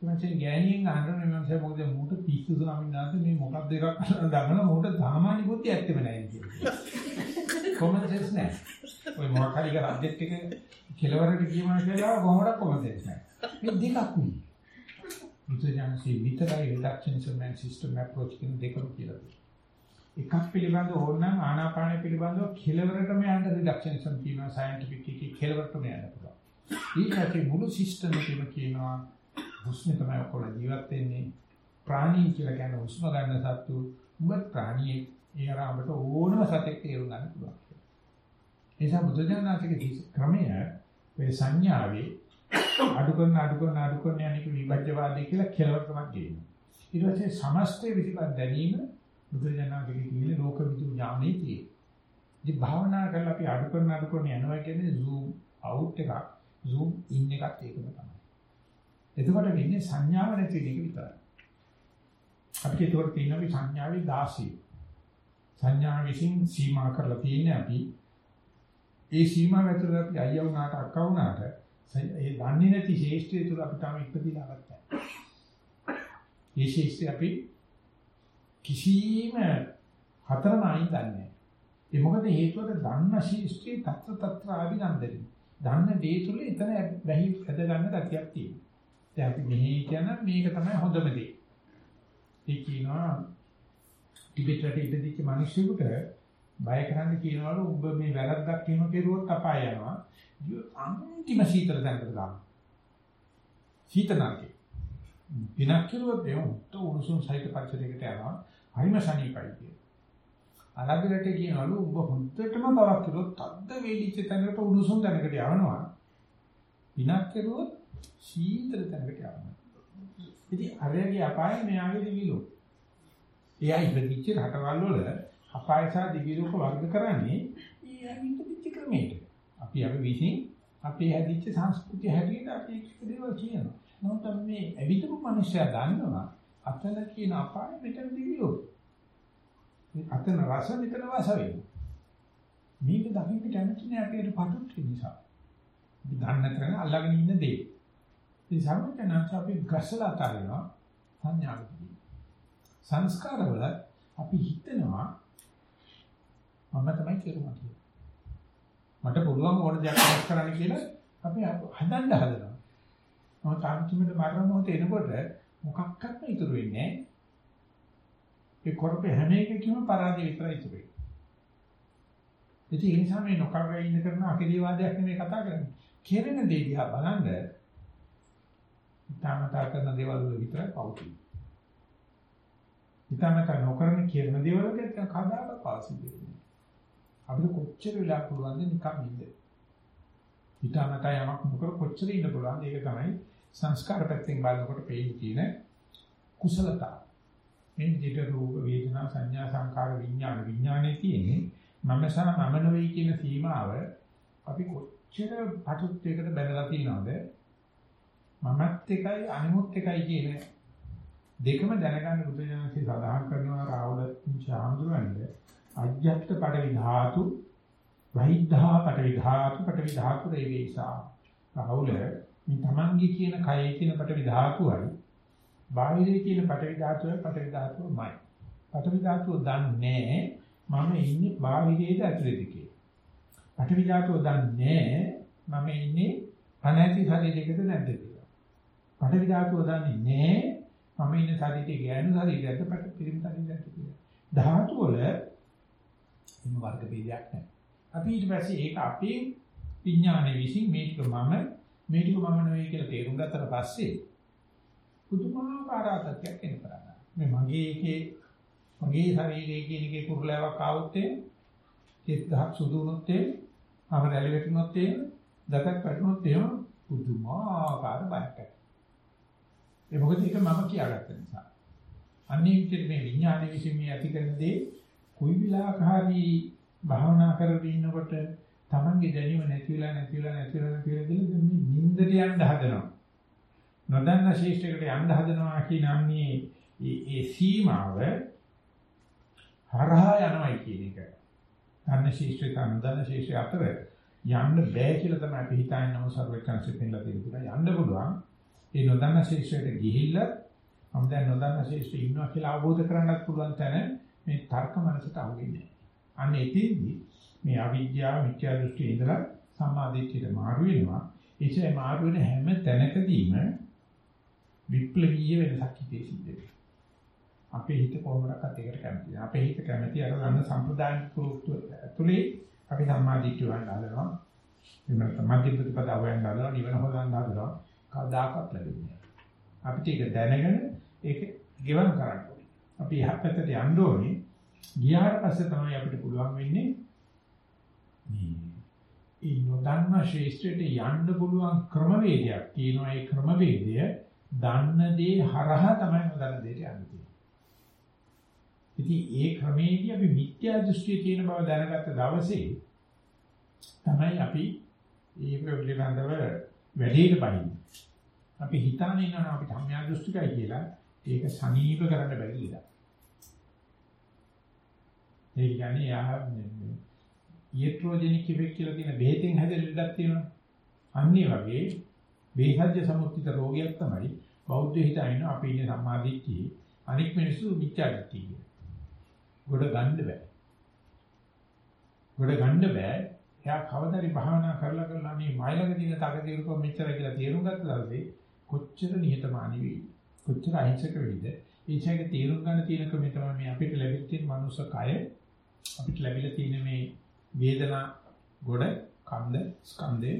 මම ගෑණියෙන් අහන්න මේ මම මොකද මූට පිස්සු ස්වාමීන් වහන්සේ මේ මොකක්ද එකක් දඟන මූට සාමාන්‍ය බුද්ධිය ඇත්තෙම නැහැ කියලා. කොමන් සෙන්ස් නැහැ. ඔය මොකක් හරි එක රජෙට් එක කෙලවරට කියමන කියලා කොහොමද කොමන් සෙන්ස් නැහැ. මේ දෙකක් නේ. මුද්‍රඥානසී විතරයි රිඩක්ෂනිසම් and system approach කියන දෙකම කියලා තියෙනවා. එකක් පිළිබඳව ඕනනම් ආනාපානය පිළිබඳව කෙලවරටම යන්න රිඩක්ෂනිසම් කියනවා සයන්ටිෆික් එකේ කෙලවරටම යන්න පුළුවන්. ඊට මුළු සිස්ටම් එකම කියනවා හුස්ම තමයි ඔකල ජීවත් වෙන්නේ. ප්‍රාණී කියලා කියන හුස්ම ගන්න සත්තු උඹ ප්‍රාණියෙක් ඒ ආරම්භට ඕනම සතෙක් තේරුම් ගන්න පුළුවන්. ඒ නිසා බුදුදහමේ ක්‍රමය මේ සංඥාවේ අඩු කරන අඩු කරන අඩු කරන යන්නේ විභජ්‍යවාදී කියලා කෙලවරකමක් ගේනවා. ඊට පස්සේ සමස්තය විසිපත් දැනීම බුදුරජාණන්ගේ කියන්නේ ලෝක විදු ඥානෙ තියෙන්නේ. ඉතින් භාවනා කරලා අපි අඩු කරන අඩු කරන යනවා කියන්නේ zoom out එකක් zoom in එකත් ඒකම තමයි. එතකොට වෙන්නේ සංඥාව නැති වෙන එක විතරයි. අපිට ඒකට තියෙන අපි සංඥාවේ 16. සංඥා විසින් සීමා කරලා තියෙන්නේ අපි ඒ සීමාව ඇතුළත අපි අයියා වුණාට අක්කා වුණාට ඒ දන්නේ නැති ශේෂ්ත්‍රය තුළ අපි තාම ඉපදිලා නැත්තේ. මේ ශේෂ්ත්‍රය අපි කිසිම හතරම අයින් දන්නේ ඒ මොකද හේතුව දන්න ශිෂ්ටයේ తත්‍ර తත්‍ර ආවිනන්දනි. දන්න දේ තුල එතන බැහි ඇද ගන්න ගතියක් තියෙනවා. දැන් අපි මෙහි කියන මේක තමයි හොඳම දේ. ඒ කියනවා ටිබෙට් රටේ ඉපදිච්ච මිනිස්සුන්ට බය කරන්න කියනවලු ඔබ මේ වැරද්දක් කියනවා කෙරුවොත් අපාය යනවා. අන්තිම සීතල තැනකට දානවා. සීතනකේ. විනාක් කෙරුවොත් ඒ උත් උණුසුම් සහිත පරිසරයකට යනවා. හරිම සනීපයි කියන. අරබිරට කියනවලු ඔබ හොඳටම බවක් කෙරුවොත් තද්ද වේලිච්ච තැනකට උණුසුම් තැනකට යවනවා. විනාක් කෙරුවොත් සීතල තැනකට යවනවා. ඉතින් අරයාගේ අපාය මෙයාගේ දිවිලෝ. එයා ඉපදිච්ච රටවල් වල අපාය සහ දිවිලෝක වර්ග කරන්නේ එයා ඉපදිච්ච ක්‍රමයට. අපි අපි විසින් අපේ හැදිච්ච සංස්කෘතිය හැටියට අපි එක දේවල් කියනවා. නමුත් මේ ඇවිදපු මිනිස්සයා දන්නවා අතන කියන අපාය මෙතන දිවිලෝක. මේ අතන රස මෙතන වාස වෙනවා. මේක දකින්න කැමති නෑ අපේට පටුත් නිසා. අපි දන්න තැන අල්ලගෙන ඉන්න දේ. ඒ සම්මතනාච අපි ගසලා තරිනවා සංඥාවකදී. සංස්කාරවල අපි හිතනවා මම තමයි කෙරුවා කියලා. මට පුළුවන් ඕන දෙයක් වෙනස් කරන්න කියලා අපි හදන්න හදනවා. මොකද තාන්තිමට මරණ මොහොත එනකොට මොකක්වත් ඉතුරු වෙන්නේ නැහැ. ඒ කරපේ හැම එකකම පරාජය විතරයි ඉතුරු වෙන්නේ. ඉතින් ඒ නිසා මේ නොකරගෙන ඉන්න කරන අකිලීවාදයක් නෙමෙයි කතා කරන්නේ. කෙරෙන දේ දිහා බලන්න හිතාමතා කරන දේවල් වල විතරයි පවතින. හිතාමතා නොකරන කියන දේවල් වලට කදාක පාසි දෙන්නේ. අපිට කොච්චර වෙලා පුළුවන්ද නිකන් ඉන්න. හිතාමතා යමක් නොකර කොච්චර ඉන්න පුළුවන්ද ඒක තමයි සංස්කාර පැත්තෙන් බලනකොට පේන්නේ තියෙන කුසලතාව. මේ විදිහට රූප වේදනා සංඥා සංකාර විඥාන විඥානයේ තියෙන්නේ මම සහ මම නෙවෙයි කියන සීමාව අපි කොච්චර පටුත්වයකට බැලලා තියෙනවද? මමත් එකයි අනිමුත් එකයි කියන දෙකම දැනගන්න බුදුජානකේ සඳහන් කරනවා රාහුල ශාන්දුරන්ගේ අජ්ජත් පඩවි ධාතු වෛද්ධා පඩවි ධාතු පඩවි ධාතු රේවේසා. රාහුල මේ තමන්ගේ කියන කයේ කියන පඩවි ධාතුවයි බාහිරේ කියන පඩවි ධාතුවයි පඩවි ධාතුවමයි පඩවි ධාතුව දන්නේ මම ඉන්නේ බාහිරේද ඇතුළේද කියලා පඩවි ධාතුව දන්නේ මම ඉන්නේ අනැති ශරීරයකද නැද්ද කියලා පඨවි ධාතුව දන්නේ නැහැ මම ඉන්න ශරීරයේ ගෑනු ශරීරයක්ද පට පිරිමි ශරීරයක්ද කියලා. ධාතු වල එම වර්ග ભેදයක් නැහැ. අපි ඊට පස්සේ ඒක අපේ විඥානයේ විසින් මේ ටික මම මේ ටික මම නෙවෙයි කියලා තේරුම් ගත්තට පස්සේ පුදුමාකාර අත්දැකීමක් එන්න පටන් ගන්නවා. මේ මගේ එකේ මගේ ශරීරයේ කියන එකේ කුරුලාවක් ආවොත් ඒ කෙස් ගහක් සුදු වුණොත් ඒ අපර ඇලි වැටුනොත් ඒ දතක් වැටුනොත් එහෙම පුදුමාකාර බයක් ඒ මොකද ඒක මම කියාගත්ත නිසා. අන්නේ විදිහට මේ විඥානයේ විසින් මේ ඇති කරන දේ කොයි විලාකාරී භාවනා කරගෙන ඉන්නකොට Tamange දැනීම නැති වෙලා නැති වෙලා නැති වෙලා නැති වෙලා කියලා මේ නින්දට යන්න හදනවා. නොදන්න ශේෂ්ඨයකට යන්න හදනවා කියන අන්නේ ඒ සීමාව හරහා යනවායි කියන එක. දන්න ශේෂ්ඨය නොදන්න ශේෂ්ඨය අතර යන්න බෑ කියලා තමයි අපි හිතන්නේ නම සර්වඥාන්සේ පෙන්නලා තියෙනවා. යන්න පුළුවන්. ඒ නොදන්න ශිෂ්‍යයට ගිහිල්ලා මම දැන් නොදන්න ශිෂ්‍යය ඉන්නවා කියලා අවබෝධ කරගන්නත් පුළුවන් තැන මේ තර්ක මනසට අහුවෙන්නේ. අන්න එතෙන්දී මේ අවිද්‍යාව මිත්‍යා දෘෂ්ටිය ඉඳලා සම්මාදිට්ඨියට මාරු වෙනවා. ඒකේ මාරු වෙන හැම තැනකදීම විප්ලවීය වෙනසක් හිතේ සිද්ධ වෙනවා. අපේ හිත කොහොමරක්වත් ඒකට කැමති නැහැ. අපේ හිත කැමති අර ගන්න සම්ප්‍රදායික ප්‍රෝක්තු ඇතුලේ අපි සම්මාදිට්ඨිය වන්න හදනවා. එන්න සම්මාදිට්ඨි ප්‍රතිපදාව වන්න හදනවා. නිවන හොයන්න හදනවා. කවදාකවත් ලැබෙන්නේ නැහැ. අපිට ඒක දැනගෙන ඒක ගෙවම් කරන්න ඕනේ. අපි යහපතට යන්න ඕනේ. ගියාට පස්සේ තමයි අපිට පුළුවන් වෙන්නේ මේ ඒ නොදන්නා ශේෂ්ත්‍රයට යන්න පුළුවන් ක්‍රමවේදයක් තියෙනවා. ඒ ක්‍රමවේදය දන්න දේ හරහා තමයි නොදන්න දේට යන්නේ. ඉතින් ඒ ක්‍රමේදී අපි මිත්‍යා දෘෂ්ටිය තියෙන බව දැනගත්ත දවසේ තමයි අපි ඒ පිළිබඳව වැඩේට බහින්නේ. අපි හිතාන ඉන්නවා අපි ධම්මයා දෘෂ්ටිකයි කියලා ඒක සනීප කරන්න බැරි ඉඳලා. ඒ කියන්නේ යා ඊට්‍රොජෙනික් ඉෆෙක්ට් කියලා කියන බෙහෙතෙන් හැදෙන ලෙඩක් තියෙනවා. අන්නේ වගේ බේහජ්‍ය සමුත්තිත රෝගයක් තමයි බෞද්ධ හිතන අපි ඉන්නේ සම්මාදිට්ඨිය අනික් මිනිස්සු මිත්‍යාදිට්ඨිය. ගොඩ ගන්න බෑ. ගොඩ ගන්න බෑ. එයා කවදාරි භාවනා කරලා කරලා මේ මයිලක දින තකතිරුකම මෙච්චර කියලා තේරුම් ගත්තලාදී කොච්චර නිහතමානී වෙයිද? කොච්චර අහිංසක වෙයිද? ඒචයක තේරුම් ගන්න තියෙන ක්‍රමය තමයි මේ අපිට ලැබිච්ච මනුස්ස කය අපිට ලැබිලා තියෙන මේ වේදනා ගොඩ කන්ද ස්කන්ධේ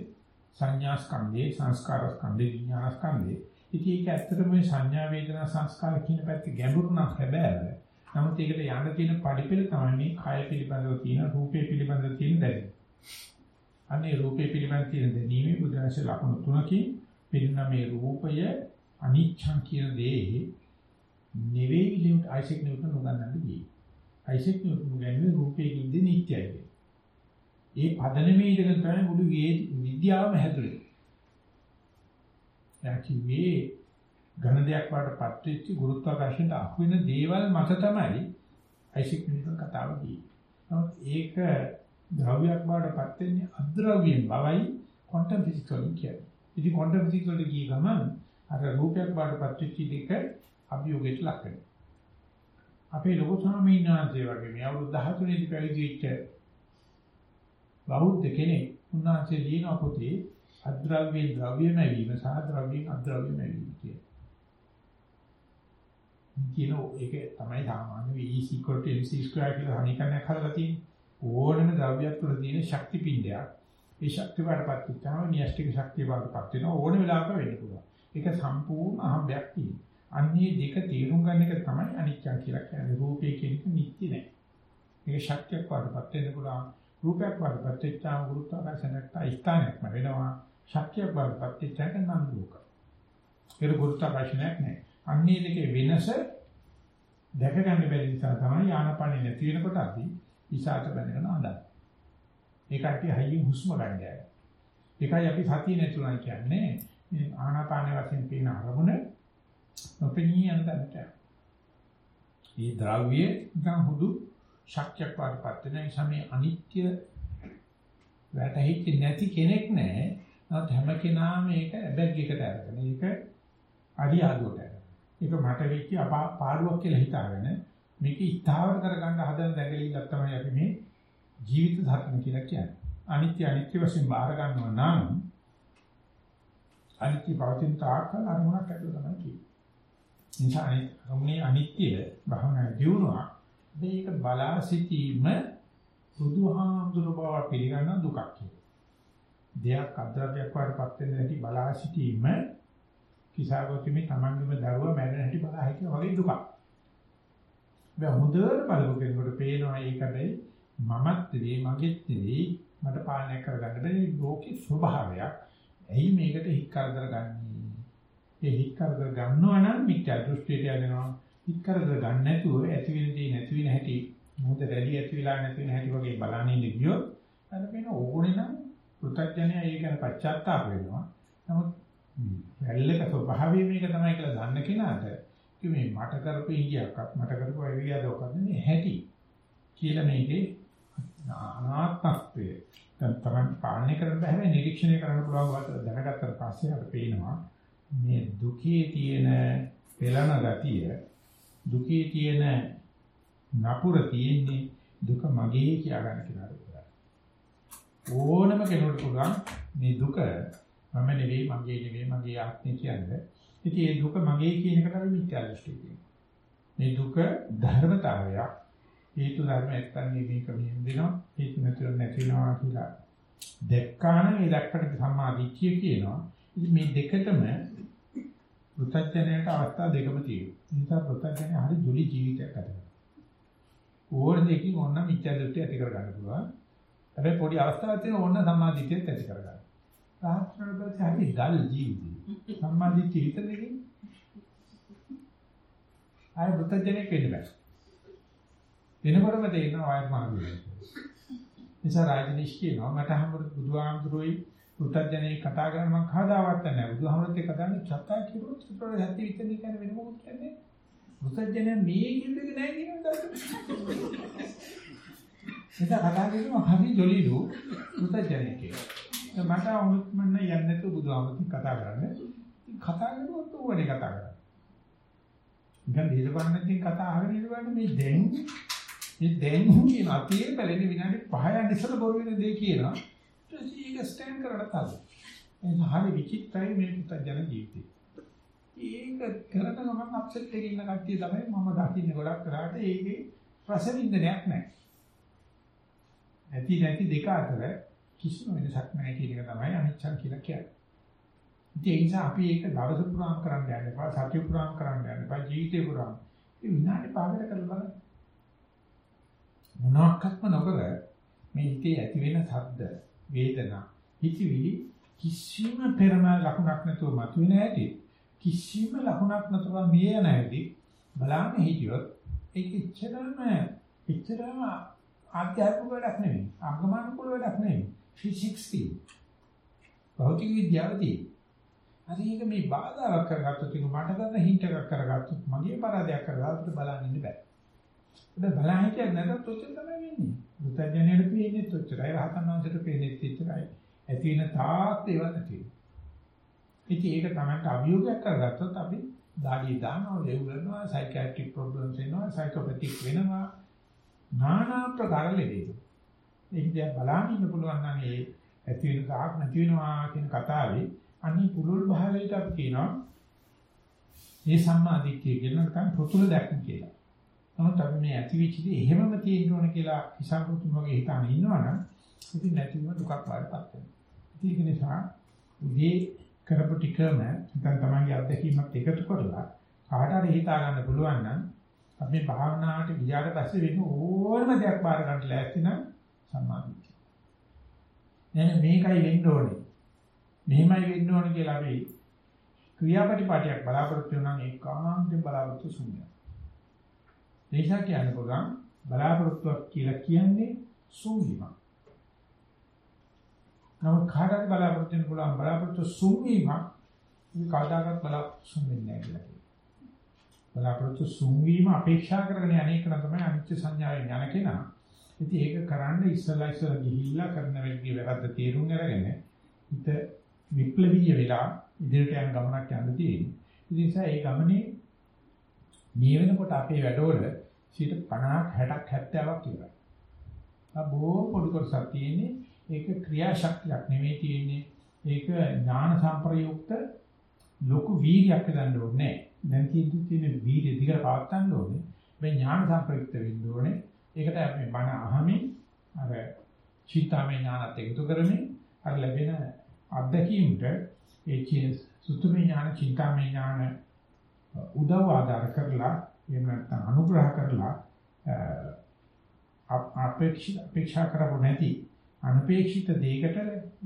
සංඥා ස්කන්ධේ සංස්කාර ස්කන්ධේ විඥාන ස්කන්ධේ ඉතින් ඒක ඇත්තටම මේ සංඥා වේදනා සංස්කාර කියන පැත්ත ගැඹුරු නම් හැබැයි නමුත් ඒකට යන්න තියෙන පරිපෙල තමයි මේ කය පිළිබඳව තියෙන රූපේ පිළිබඳව තියෙන දැරීම. අනේ රූපේ පිළිබඳව තියෙන දැනීමේ බුදුරජාණන් ලක්ෂණ තුනකින් පිළින මේ රූපය අනිච්ඡං කියන දේ නෙවෙයි ලියුත් අයිසෙක් නිව්ටන් උගන්වන්නේ දී. අයිසෙක් නිව්ටන් උගන්වන්නේ රූපේකින්ද නිට්ටයයි. ඒ පදනමේ ඉඳගෙන තමයි මුළු විද්‍යාවම හැදුනේ. එයා කිව්වේ ඝන දෙයක් වඩපත් වෙච්ච ගුරුත්වාකර්ෂණයට අහු වෙන දේවල් මත තමයි අයිසෙක් නිව්ටන් කතාව කියේ. නමුත් ඒක ද්‍රව්‍යයක් වඩපත් වෙන්නේ අද්‍රව්‍යයෙන් බවයි ක්වොන්ටම් ෆිසික්ස් වලින් කියන්නේ. ඉතින් ක්වොන්ටම් ෆිසික්ස් වලට ගිය ගමන් අර රූපයක් වඩපත් වෙච්ච දෙක අභියෝගයට ලක් වෙනවා. අපේ ලොකු ස්වාමීන් වහන්සේ වගේ මේ අවුරුදු 13 දී පැවිදි වෙච්ච බෞද්ධ කෙනෙක් උන්වහන්සේ ලියන පොතේ අද්‍රව්‍යයෙන් ද්‍රව්‍යම වීම සහ ද්‍රව්‍යයෙන් අද්‍රව්‍යම වීම කියන. කියන ඒක තමයි සාමාන්‍ය E mc2 කියලා සමීකරණයක් හදලා තියෙන්නේ. ඕනම ද්‍රව්‍යයක් තුළ තියෙන ශක්ති පිණ්ඩයක්. ඒ ශක්තිය වඩපත් වෙච්චාම න්‍යෂ්ටික ශක්තිය වඩපත් වෙනවා ඕන වෙලාවක වෙන්න පුළුවන්. ඒක සම්පූර්ණ අහඹයක් තියෙනවා. අන්නේ දෙක තේරුම් ගන්න එක තමයි අනිත්‍ය කියලා කියන්නේ. රූපේ කියන එක නිත්‍ය නෑ. මේක ශක්තියක් වඩපත් වෙන්න පුළුවන්. රූපයක් වඩපත් වෙච්චාම ගුරුත්වාකර්ෂණයට ස්ථානයක් වෙනවා. ශක්තියක් වඩපත් වෙච්චාම නම් දුක. ඒක ගුරුත්වාකර්ෂණයක් නෑ. අන්නේ දෙකේ වෙනස දැක ගන්න බැරි නිසා තමයි ආනපනෙ නැති වෙනකොට අපි ඉසాత බඳගෙන අඳන්නේ. ඒකට හයියෙන් හුස්ම ගන්න යනවා. ඒකයි අපි සතිය නැතුණා කියන්නේ මේ ආනාපාන වශයෙන් තියෙන අරමුණ නොපෙනී යන තැනට. මේ ද්‍රව්‍ය නිකන් හුදු ශක්තියක් වඩපත් වෙන නිසා මේ අනිත්‍ය වැටහිච්ච නැති කෙනෙක් නැහැ. නමුත් හැම කෙනාම මේක බැග් එකට අරගෙන ඒක අරියාදුවට අරගෙන. ඒක මට වෙච්ච පාඩුවක් කියලා හිතාගෙන මේක ඉස්තාවර කරගන්න හදන දැකලිලක් තමයි අපි මේ ජීවිත ධර්ම කියලා කියන්නේ. අනිත්‍ය අනිත්‍ය වශයෙන් බාර ගන්නවා නම් අනිත්‍ය පවතින තාක්කල් අරමුණක් ඇතුළත තමයි කියන්නේ. නිසා අරමුණේ අනිත්‍ය භවනා දියුණුවක් මේක බලා සිටීම බුදුහාමුදුර බව පිළිගන්න දුකක් කියලා. දෙයක් අද්‍රව්‍යයක් වඩපත් වෙන හැටි බලා සිටීම කිසావොතිමි තමන්ගේම දරුවා මැරෙන හැටි බලා හිටිය වගේ දුකක්. මේ හොඳට බලපු කෙනෙකුට පේනවා ඒකටයි මමත් නෙවෙයි මගෙත් නෙවෙයි මට පාලනය කරගන්න බැරි ලෝකේ ස්වභාවයක්. ඇයි මේකට හිත් කරදර ගන්නේ? ඒ හිත් කරදර ගන්නවා නම් මිත්‍යා දෘෂ්ටියට යනවා. හිත් කරදර ගන්න නැතුව ඇති වෙන දේ නැති වෙන හැටි මොකද රැලි ඇති වෙලා නැති වෙන හැටි වගේ බලන්නේ ඉඳියොත් අර වෙන ඕනේ නම් පෘථග්ජනය ඒ ගැන පශ්චාත්තාප වෙනවා. නමුත් රැල්ලක ස්වභාවය මේක තමයි කියලා දන්න කෙනාට මේ මට කරපු ඉංගියක්වත් මට කරපු අවිද්‍යාවක්වත් නෙමෙයි හැටි කියලා මේකේ අනාත්මත්වය දැන් තමයි පාලනය කරන්න බෑ නිරීක්ෂණය කරන්න පුළුවන් වත් දැනගත්තට පස්සේ අපිට පේනවා මේ දුකේ තියෙන පෙළන ගතිය දුකේ තියෙන නපුර තියෙන්නේ දුක මගේ කියා ගන්න කෙනාට ඕනම කෙනෙකුට පුළුවන් මේ දුක මම නෙවෙයි මගේ නෙවෙයි මගේ ආත්මය කියන්නේ. ඉතින් මේ දුක මගේ කියන එකට අපි මිත්‍යා දෘෂ්ටි කියනවා. මේ දුක ධර්මතාවයක්. හේතු ධර්ම එක්තන් මේක මෙහෙම දෙනවා. හේතු නැතුව නැති වෙනවා කියලා. දැක්කාන ඒ දැක්කට සම්මා දිට්ඨිය කියනවා. ඉතින් මේ දෙකටම පෘථග්ජනයට අවස්ථා දෙකම තියෙනවා. ඒ නිසා පෘථග්ජනය හරි ජොලි ජීවිතයක් ගත කරනවා. ඕන දෙකකින් ඕන මිත්‍යා දෘෂ්ටි ඇති කර ගන්න පුළුවන්. හැබැයි පොඩි අවස්ථාවක් තියෙන ඕන සම්මාදිටියත් ඇති කර ගන්න. සාහස්ත්‍රවලට හරි ගල් ජීවිතය. සම්මාදිටිය විතරකින් ආය බුද්ධජනෙක් වෙන්න බෑ. වෙනකොටම තේරෙනවා ආයත් මාර්ගය. නිසා රාජනිෂ් කියනවා මට හැමෝට බුදුහාමුදුරුවෝයි බුද්ධජනෙක් කතා කරන මම කවදාවත් නැහැ. බුදුහාමුදුරුවෝත් එක්ක කතා කරන්නේ චත්තා කිව්වොත් චතුරාර්ය සත්‍ය විතර කියන්නේ වෙන මොකක්ද කියන්නේ? බුද්ධජනයා මේ කිව්වෙක නැහැ කියන දවසට. එතන කතා කරනවා හරි ජොලිලු බුද්ධජනෙක් කියලා. මට වුණත් මන්න යන්නේ නැතුව බුදුහාමුදුරුවෝ කතා කරන්නේ. කතා කරුවොත් ඕනේ කතා කරන්නේ. නිකන් දේශපාලනකින් කතා අහගෙන ඉන්නවනේ මේ දැන් මේ දැන් කියන අතේ බැලෙන විනාඩි 5 යන ඉස්සර බොරු වෙන දේ කියනවා. ඒක ස්ටෑන්ඩ් කරලා තමයි. එහෙනම් හරි විචිත්‍රයි මේ පුතජන ජීවිතේ. ඒක කරන ගමන් අප්සෙට් එකේ ඉන්න කට්ටිය තමයි මම දකින්නේ ගොඩක් කරාට ඒකේ රස විඳින්නයක් නැහැ. ඇති නැති දෙක අතර කිසිම වෙනසක් නැහැ කියන එක තමයි අනිච්චන් කියලා කියන්නේ. ඒ නිසා අපි ඒක දවස පුරාම කරන්න යන්න එපා, සතිය පුරාම කරන්න යන්න එපා, ජීවිතේ පුරාම. ඒ විනාඩි පහකට කරලා බලන්න. මොනක්වත්ම නොකර මේ හිතේ ඇති වෙන ශබ්ද, වේදනා, හිතවිලි කිසිම පෙරම ලකුණක් නැතුව මතුවෙන හැටි කිසිම ලකුණක් නැතුව මිය යන හැටි බලන්න හිටියොත් ඒක ඉච්ඡරම ඉච්ඡරම ආධ්‍යාත්මික වැඩක් නෙමෙයි. අංගමානුකූල වැඩක් නෙමෙයි. ෆිසික්ස් තියෙන්නේ. භෞතික විද්‍යාව තියෙන්නේ. අර ඒක මේ බාධාවක් කරගත්තොත් ඒක මට ගන්න හින්ට් එකක් කරගත්තොත් මගේ පරාදයක් කරගත්තොත් බලන්න ඉන්න බෑ. ඒක බලන්න හිටියත් නැත්නම් ඔච්චර තමයි වෙන්නේ. මුතඥයට පේන්නේ ඔච්චරයි රහතන් වහන්සේට පේන්නේ ඔච්චරයි. ඇති වෙන තාක් දේවල් නැති වෙනවා. ඉතින් ඒක තමයි අභියෝගයක් කරගත්තොත් අපි දාඩිය දානවා, ලෙවුලනවා, සයිකියාට්‍රික් ප්‍රොබ්ලම්ස් එනවා, සයිකෝපැතික් වෙනවා. নাනා ප්‍රකාර ලෙඩේ. ඒක දිහා බලන්න ඉන්න පුළුවන් නම් ඒ ඇති වෙන කාක් නැති වෙනවා කියන කතාවේ අනිත් පුළුල් භාවයට අපි කියනවා මේ සම්මාදිට්ඨිය කියන නැත්නම් පොතුල දැක්ම කියලා. නමුත් අපි මේ ඇතිවිචිදී එහෙමම තියෙන්න ඕන කියලා ඉසාරුතුන් වගේ හිතාන ඉන්නවනම් ඉතින් නැතිවම දුකක් වඩපත් වෙනවා. ඒක නිසා උදේ කරපු ටිකම නැත්නම් තමන්ගේ අත්දැකීමත් එකතු කරලා කාට හරි හිතා ගන්න පුළුවන් නම් අපි භාවනාවට ගියාට පස්සේ වෙන ඕනම දෙයක් බාර ගන්න ලෑස්ති නම් සම්මාදිට්ඨිය. එහෙනම් මේකයි වෙන්න ඕනේ. මෙහෙමයි වෙන්න ඕනේ කියලා අපි ක්‍රියාපටිපාටියක් බලාපොරොත්තු වෙනා නම් ඒකාන්තයෙන් බලාපොරොත්තු ශුන්‍යයි. නිසා කියන්න පුළුවන් බලාපොරොත්තුවක් කියලා කියන්නේ ශුන්‍යමක්. නමුත් කාටද බලාපොරොත්තු වෙන්න පුළුවන් බලාපොරොත්තු ශුන්‍යමක් මේ කාදාගත් බලාපොරොත්තු ශුන්‍යන්නේ නැහැ කියලා කියනවා. බලාපොරොත්තු ශුන්‍යීම අපේක්ෂා කරගෙන අනේක තමයි අනිත්‍ය සංඥාවෙන් යන කෙනා. ඉතින් ඒක කරන්න ඉස්සලා ඉස්සලා ගිහිල්ලා කරන වෙලදී වැරද්ද තේරුම් අරගෙන හිත විප්ලවීය වෙලා ඉදිරියට යන ගමනක් යන්න තියෙනවා. ඒ නිසා ඒ ගමනේ මේ වෙනකොට අපේ වැඩවල 50ක් 60ක් 70ක් ඉවරයි. ආ බොහෝ පොඩි කොටසක් තියෙන්නේ ඒක ක්‍රියාශක්තියක් නෙමෙයි තියෙන්නේ. ඒක ඥාන සම්ප්‍රයුක්ත ලොකු වීර්යයක් ගන්න ඕනේ. දැන් තියෙන්නේ වීර්ය දිගට පවත් ගන්න ඕනේ. මේ ඥාන සම්ප්‍රයුක්ත වෙන්න ඕනේ. ඒකට අපි බණ අහමින් අර චිත්තාමය ඥානත් එකතු කරමින් අර ලැබෙන අත්දැකීමට ඒ සුතුමේ ඥාන චින්තාමය ඥාන උදව් ආධාර කරලා එහෙම නැත්නම් අනුග්‍රහ කරලා අපේක්ෂිත අපේක්ෂා කරපො නැති අනපේක්ෂිත දෙයකට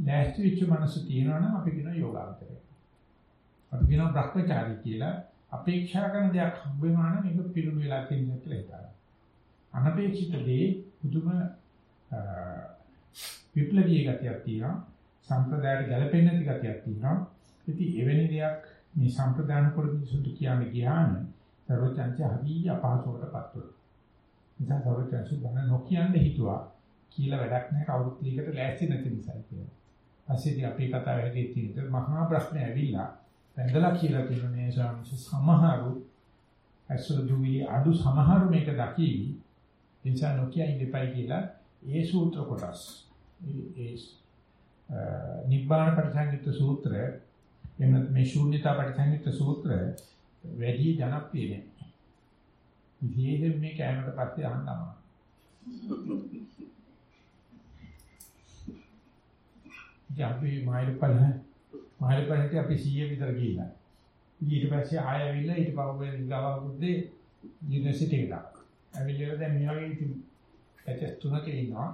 ලෑස්ති වෙච්ච මනස තියෙනවා නම් අපි කියනවා යෝගාවචරය. අපි කියනවා භ්‍රමචාරී කියලා අපේක්ෂා කරන දෙයක් හම්බ වෙනවා නම් ඒක පිළිුණු වෙලා තියෙනවා කියලා හිතනවා. අනපේක්ෂිත දේ පුදුම විප්ලවීය ගතියක් තියෙනවා. සම්ප්‍රදායට ගැලපෙන්නේ නැති ගතියක් තියෙනවා. ඉතින් එවැනි දෙයක් මේ සම්ප්‍රදාන කොට මිනිසුන්ට කියන්න ගියාම සර්වචන්ති හරිය අපහසුවකටපත් වෙනවා. නිසා සර්වචන්සි බණ නොකියන්න හිතුවා කියලා වැඩක් නැහැ කවුරුත් ඊකට ලෑස්ති නැති නිසා කියලා. පස්සේදී අපේ කතාව හැදී තියෙන මහා ප්‍රශ්නේ ඇවිල්ලා වැඳලා කියලා තියෙන මේ සමහරු ඇසුරු දුවි අඩු සමහරු මේක දකි නිසා නොකිය ඉඳපයි කියලා ඒ සූත්‍ර කොටස් ඒ නිබ්බාන පරිසංයුක්ත සූත්‍රය එහෙම මේ ශූන්‍යතා පරිසංයුක්ත සූත්‍රය වැඩි ජනප්‍රිය නෑ. විශේෂයෙන් මේ කැමරට පස්සේ අහන්නම. අපි මයිල් පහ මයිල් පහට අපි 100 විතර ගිහිල්ලා. ඊට පස්සේ ආය ඇවිල්ලා ඊට පස්සේ ගාව බුද්දේ යුනිවර්සිටි එකට. ඇවිල්ලා දැන් මේ වගේ ඉතින් පැචස් තුනක ඉන්නවා.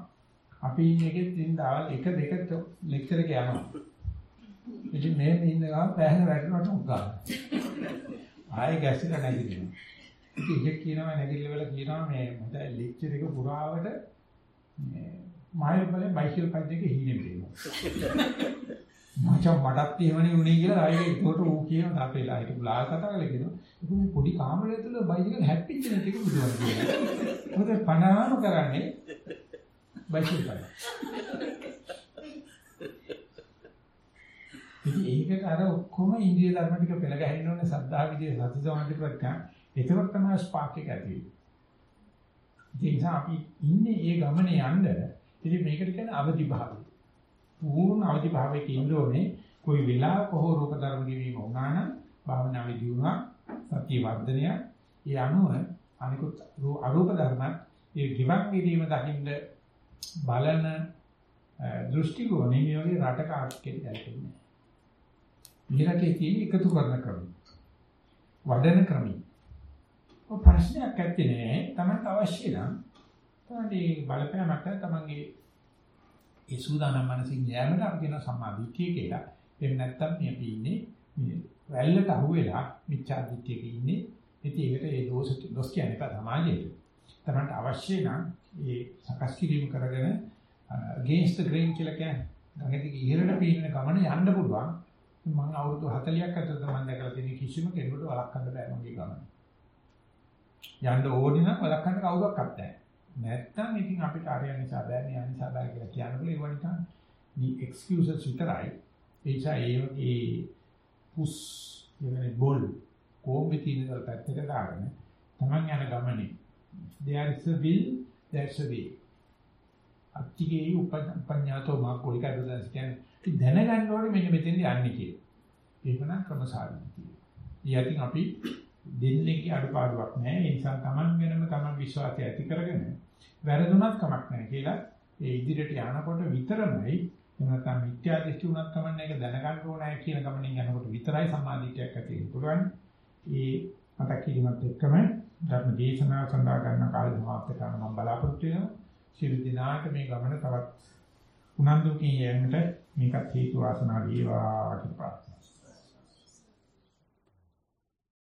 අපි ඉන්නේ එකෙත් ඉඳන් එක දෙක ලෙක්චර් එක යනවා. ඉතින් මේ ඉන්න ගමන් පෑහෙන වැටෙනවට උගා. ආයෙ ගැසිලා නැගිටිනවා. ඉතින් ඒක කියනවා නැගිටල වෙලා කියනවා මේ මට ලෙක්චර් එක පුරාවට මේ මායිල් වල බයිසිකල් පයින් එකේ හීනෙන් පේනවා. මචං මටත් එහෙමනේ උනේ කියලා ආයෙ ඒකට ඌ කියනවා අපේලා හිටපු ලා කතා කරලා කියනවා. ඒක මේ පොඩි කාමරය තුළ බයිසිකල් හැප්පිච්ච නැති එක බුදුන් කියනවා. මොකද පනාම කරන්නේ බයිසිකල් පයින්. ඉතින් ඒකට අර ඔක්කොම ඉන්ද්‍රිය ධර්ම ටික පෙළ ගැහෙන්න ඕනේ සද්ධා විදියේ සති සමාධි ප්‍රඥා. ඒකවත් තමයි ස්පාක් එක ඇති වෙන්නේ. ඒ නිසා අපි ඉන්නේ ඒ ගමනේ යන්න ඉතින් මේකට කියන්නේ අවදි භාවය. පූර්ණ අවදි භාවයක ඉන්න ඕනේ. કોઈ වෙලාවක හෝ රූප ධර්ම ගෙවීම වුණා නම් භාවනාවේ දියුණුවක් සතිය වර්ධනය ඒ අනුව අනිකුත් අරූප ධර්මත් ඒ ගිවන් වීම දකින්න බලන දෘෂ්ටි කෝණය මේ වගේ රටක ආර්ථිකය දැල්කෙන්නේ. මේ රටේ තියෙන එකතු කරන ක්‍රම. වඩන ක්‍රම. ඔය ප්‍රශ්නයක් ඇත්තේ නෑ. තමයි අවශ්‍ය නම් තමයි බලපෑමක් තමන්ගේ ඒ සූදානම් මනසින් යෑමට අපි කියන සම්මාදිට්ඨිය කියලා. එහෙම නැත්නම් මේ අපි ඉන්නේ මේ වැල්ලට අහුවෙලා මිච්ඡා දිට්ඨියක ඉන්නේ. ඉතින් ඒකට ඒ දෝෂ දොස් කියන්නේ පා සමාජයට. තමන්ට අවශ්‍ය නම් ඒ සකස් කිරීම කරගෙන against the grain කියලා කියන්නේ. ගඟට ඉහළට පීනන ගමන යන්න පුළුවන්. මම අවුරුදු 40ක් ඇතුළත මම දැකලා තියෙන කිසිම කෙනෙකුට වළක්වන්න බෑ මගේ ගමන. යන්න ඕනේ නම් වළක්වන්න කවුරක්වත් නැහැ. නැත්තම් ඉතින් අපිට අරය නිසා බෑ මෙයා නිසා බෑ කියලා කියනකොට ඒව නිකන් the excuses විතරයි. ඒ නිසා ඒ වගේ පුස් කියන්නේ බෝල් කොම්බේ තියෙන දල් පැත්තකට දාගෙන Taman යන ගමනේ there is a will there's a way. අත්තිගේ උපඤ්ඤාතෝ මාකෝලිකයි බදස් කියන්නේ දැනගන්න ඕනේ මෙන්න මෙතෙන්ද යන්නේ කියලා. ඒක නම් ක්‍රමසාරිතිය. ඊයකින් අපි දෙන්නේගේ අඩපාඩුවක් නැහැ. ඒ නිසා Taman වෙනම Taman විශ්වාසය ඇති කරගෙන වැරදුනත් කමක් නැහැ කියලා ඒ ඉදිරියට යනකොට විතරමයි නැත්නම් මිත්‍යා දෘෂ්ටි උනත් කමන්නේ ඒක දැනගන්න ඕනෑ කියන ගමනින් යනකොට විතරයි සම්මාදිටියක් ඇති වෙන්න පුළුවන්. ඒ මතක් කිරීමත් එක්කම ධර්ම දේශනාව සඳහා ගන්න කාල සමාප්ත කරන මම බලාපොරොත්තු වෙනවා. සියලු දිනාට මේ ගමන තවත් උනන්දුකින් යෑමට මේකත් හේතු වාසනා වේවා කියලා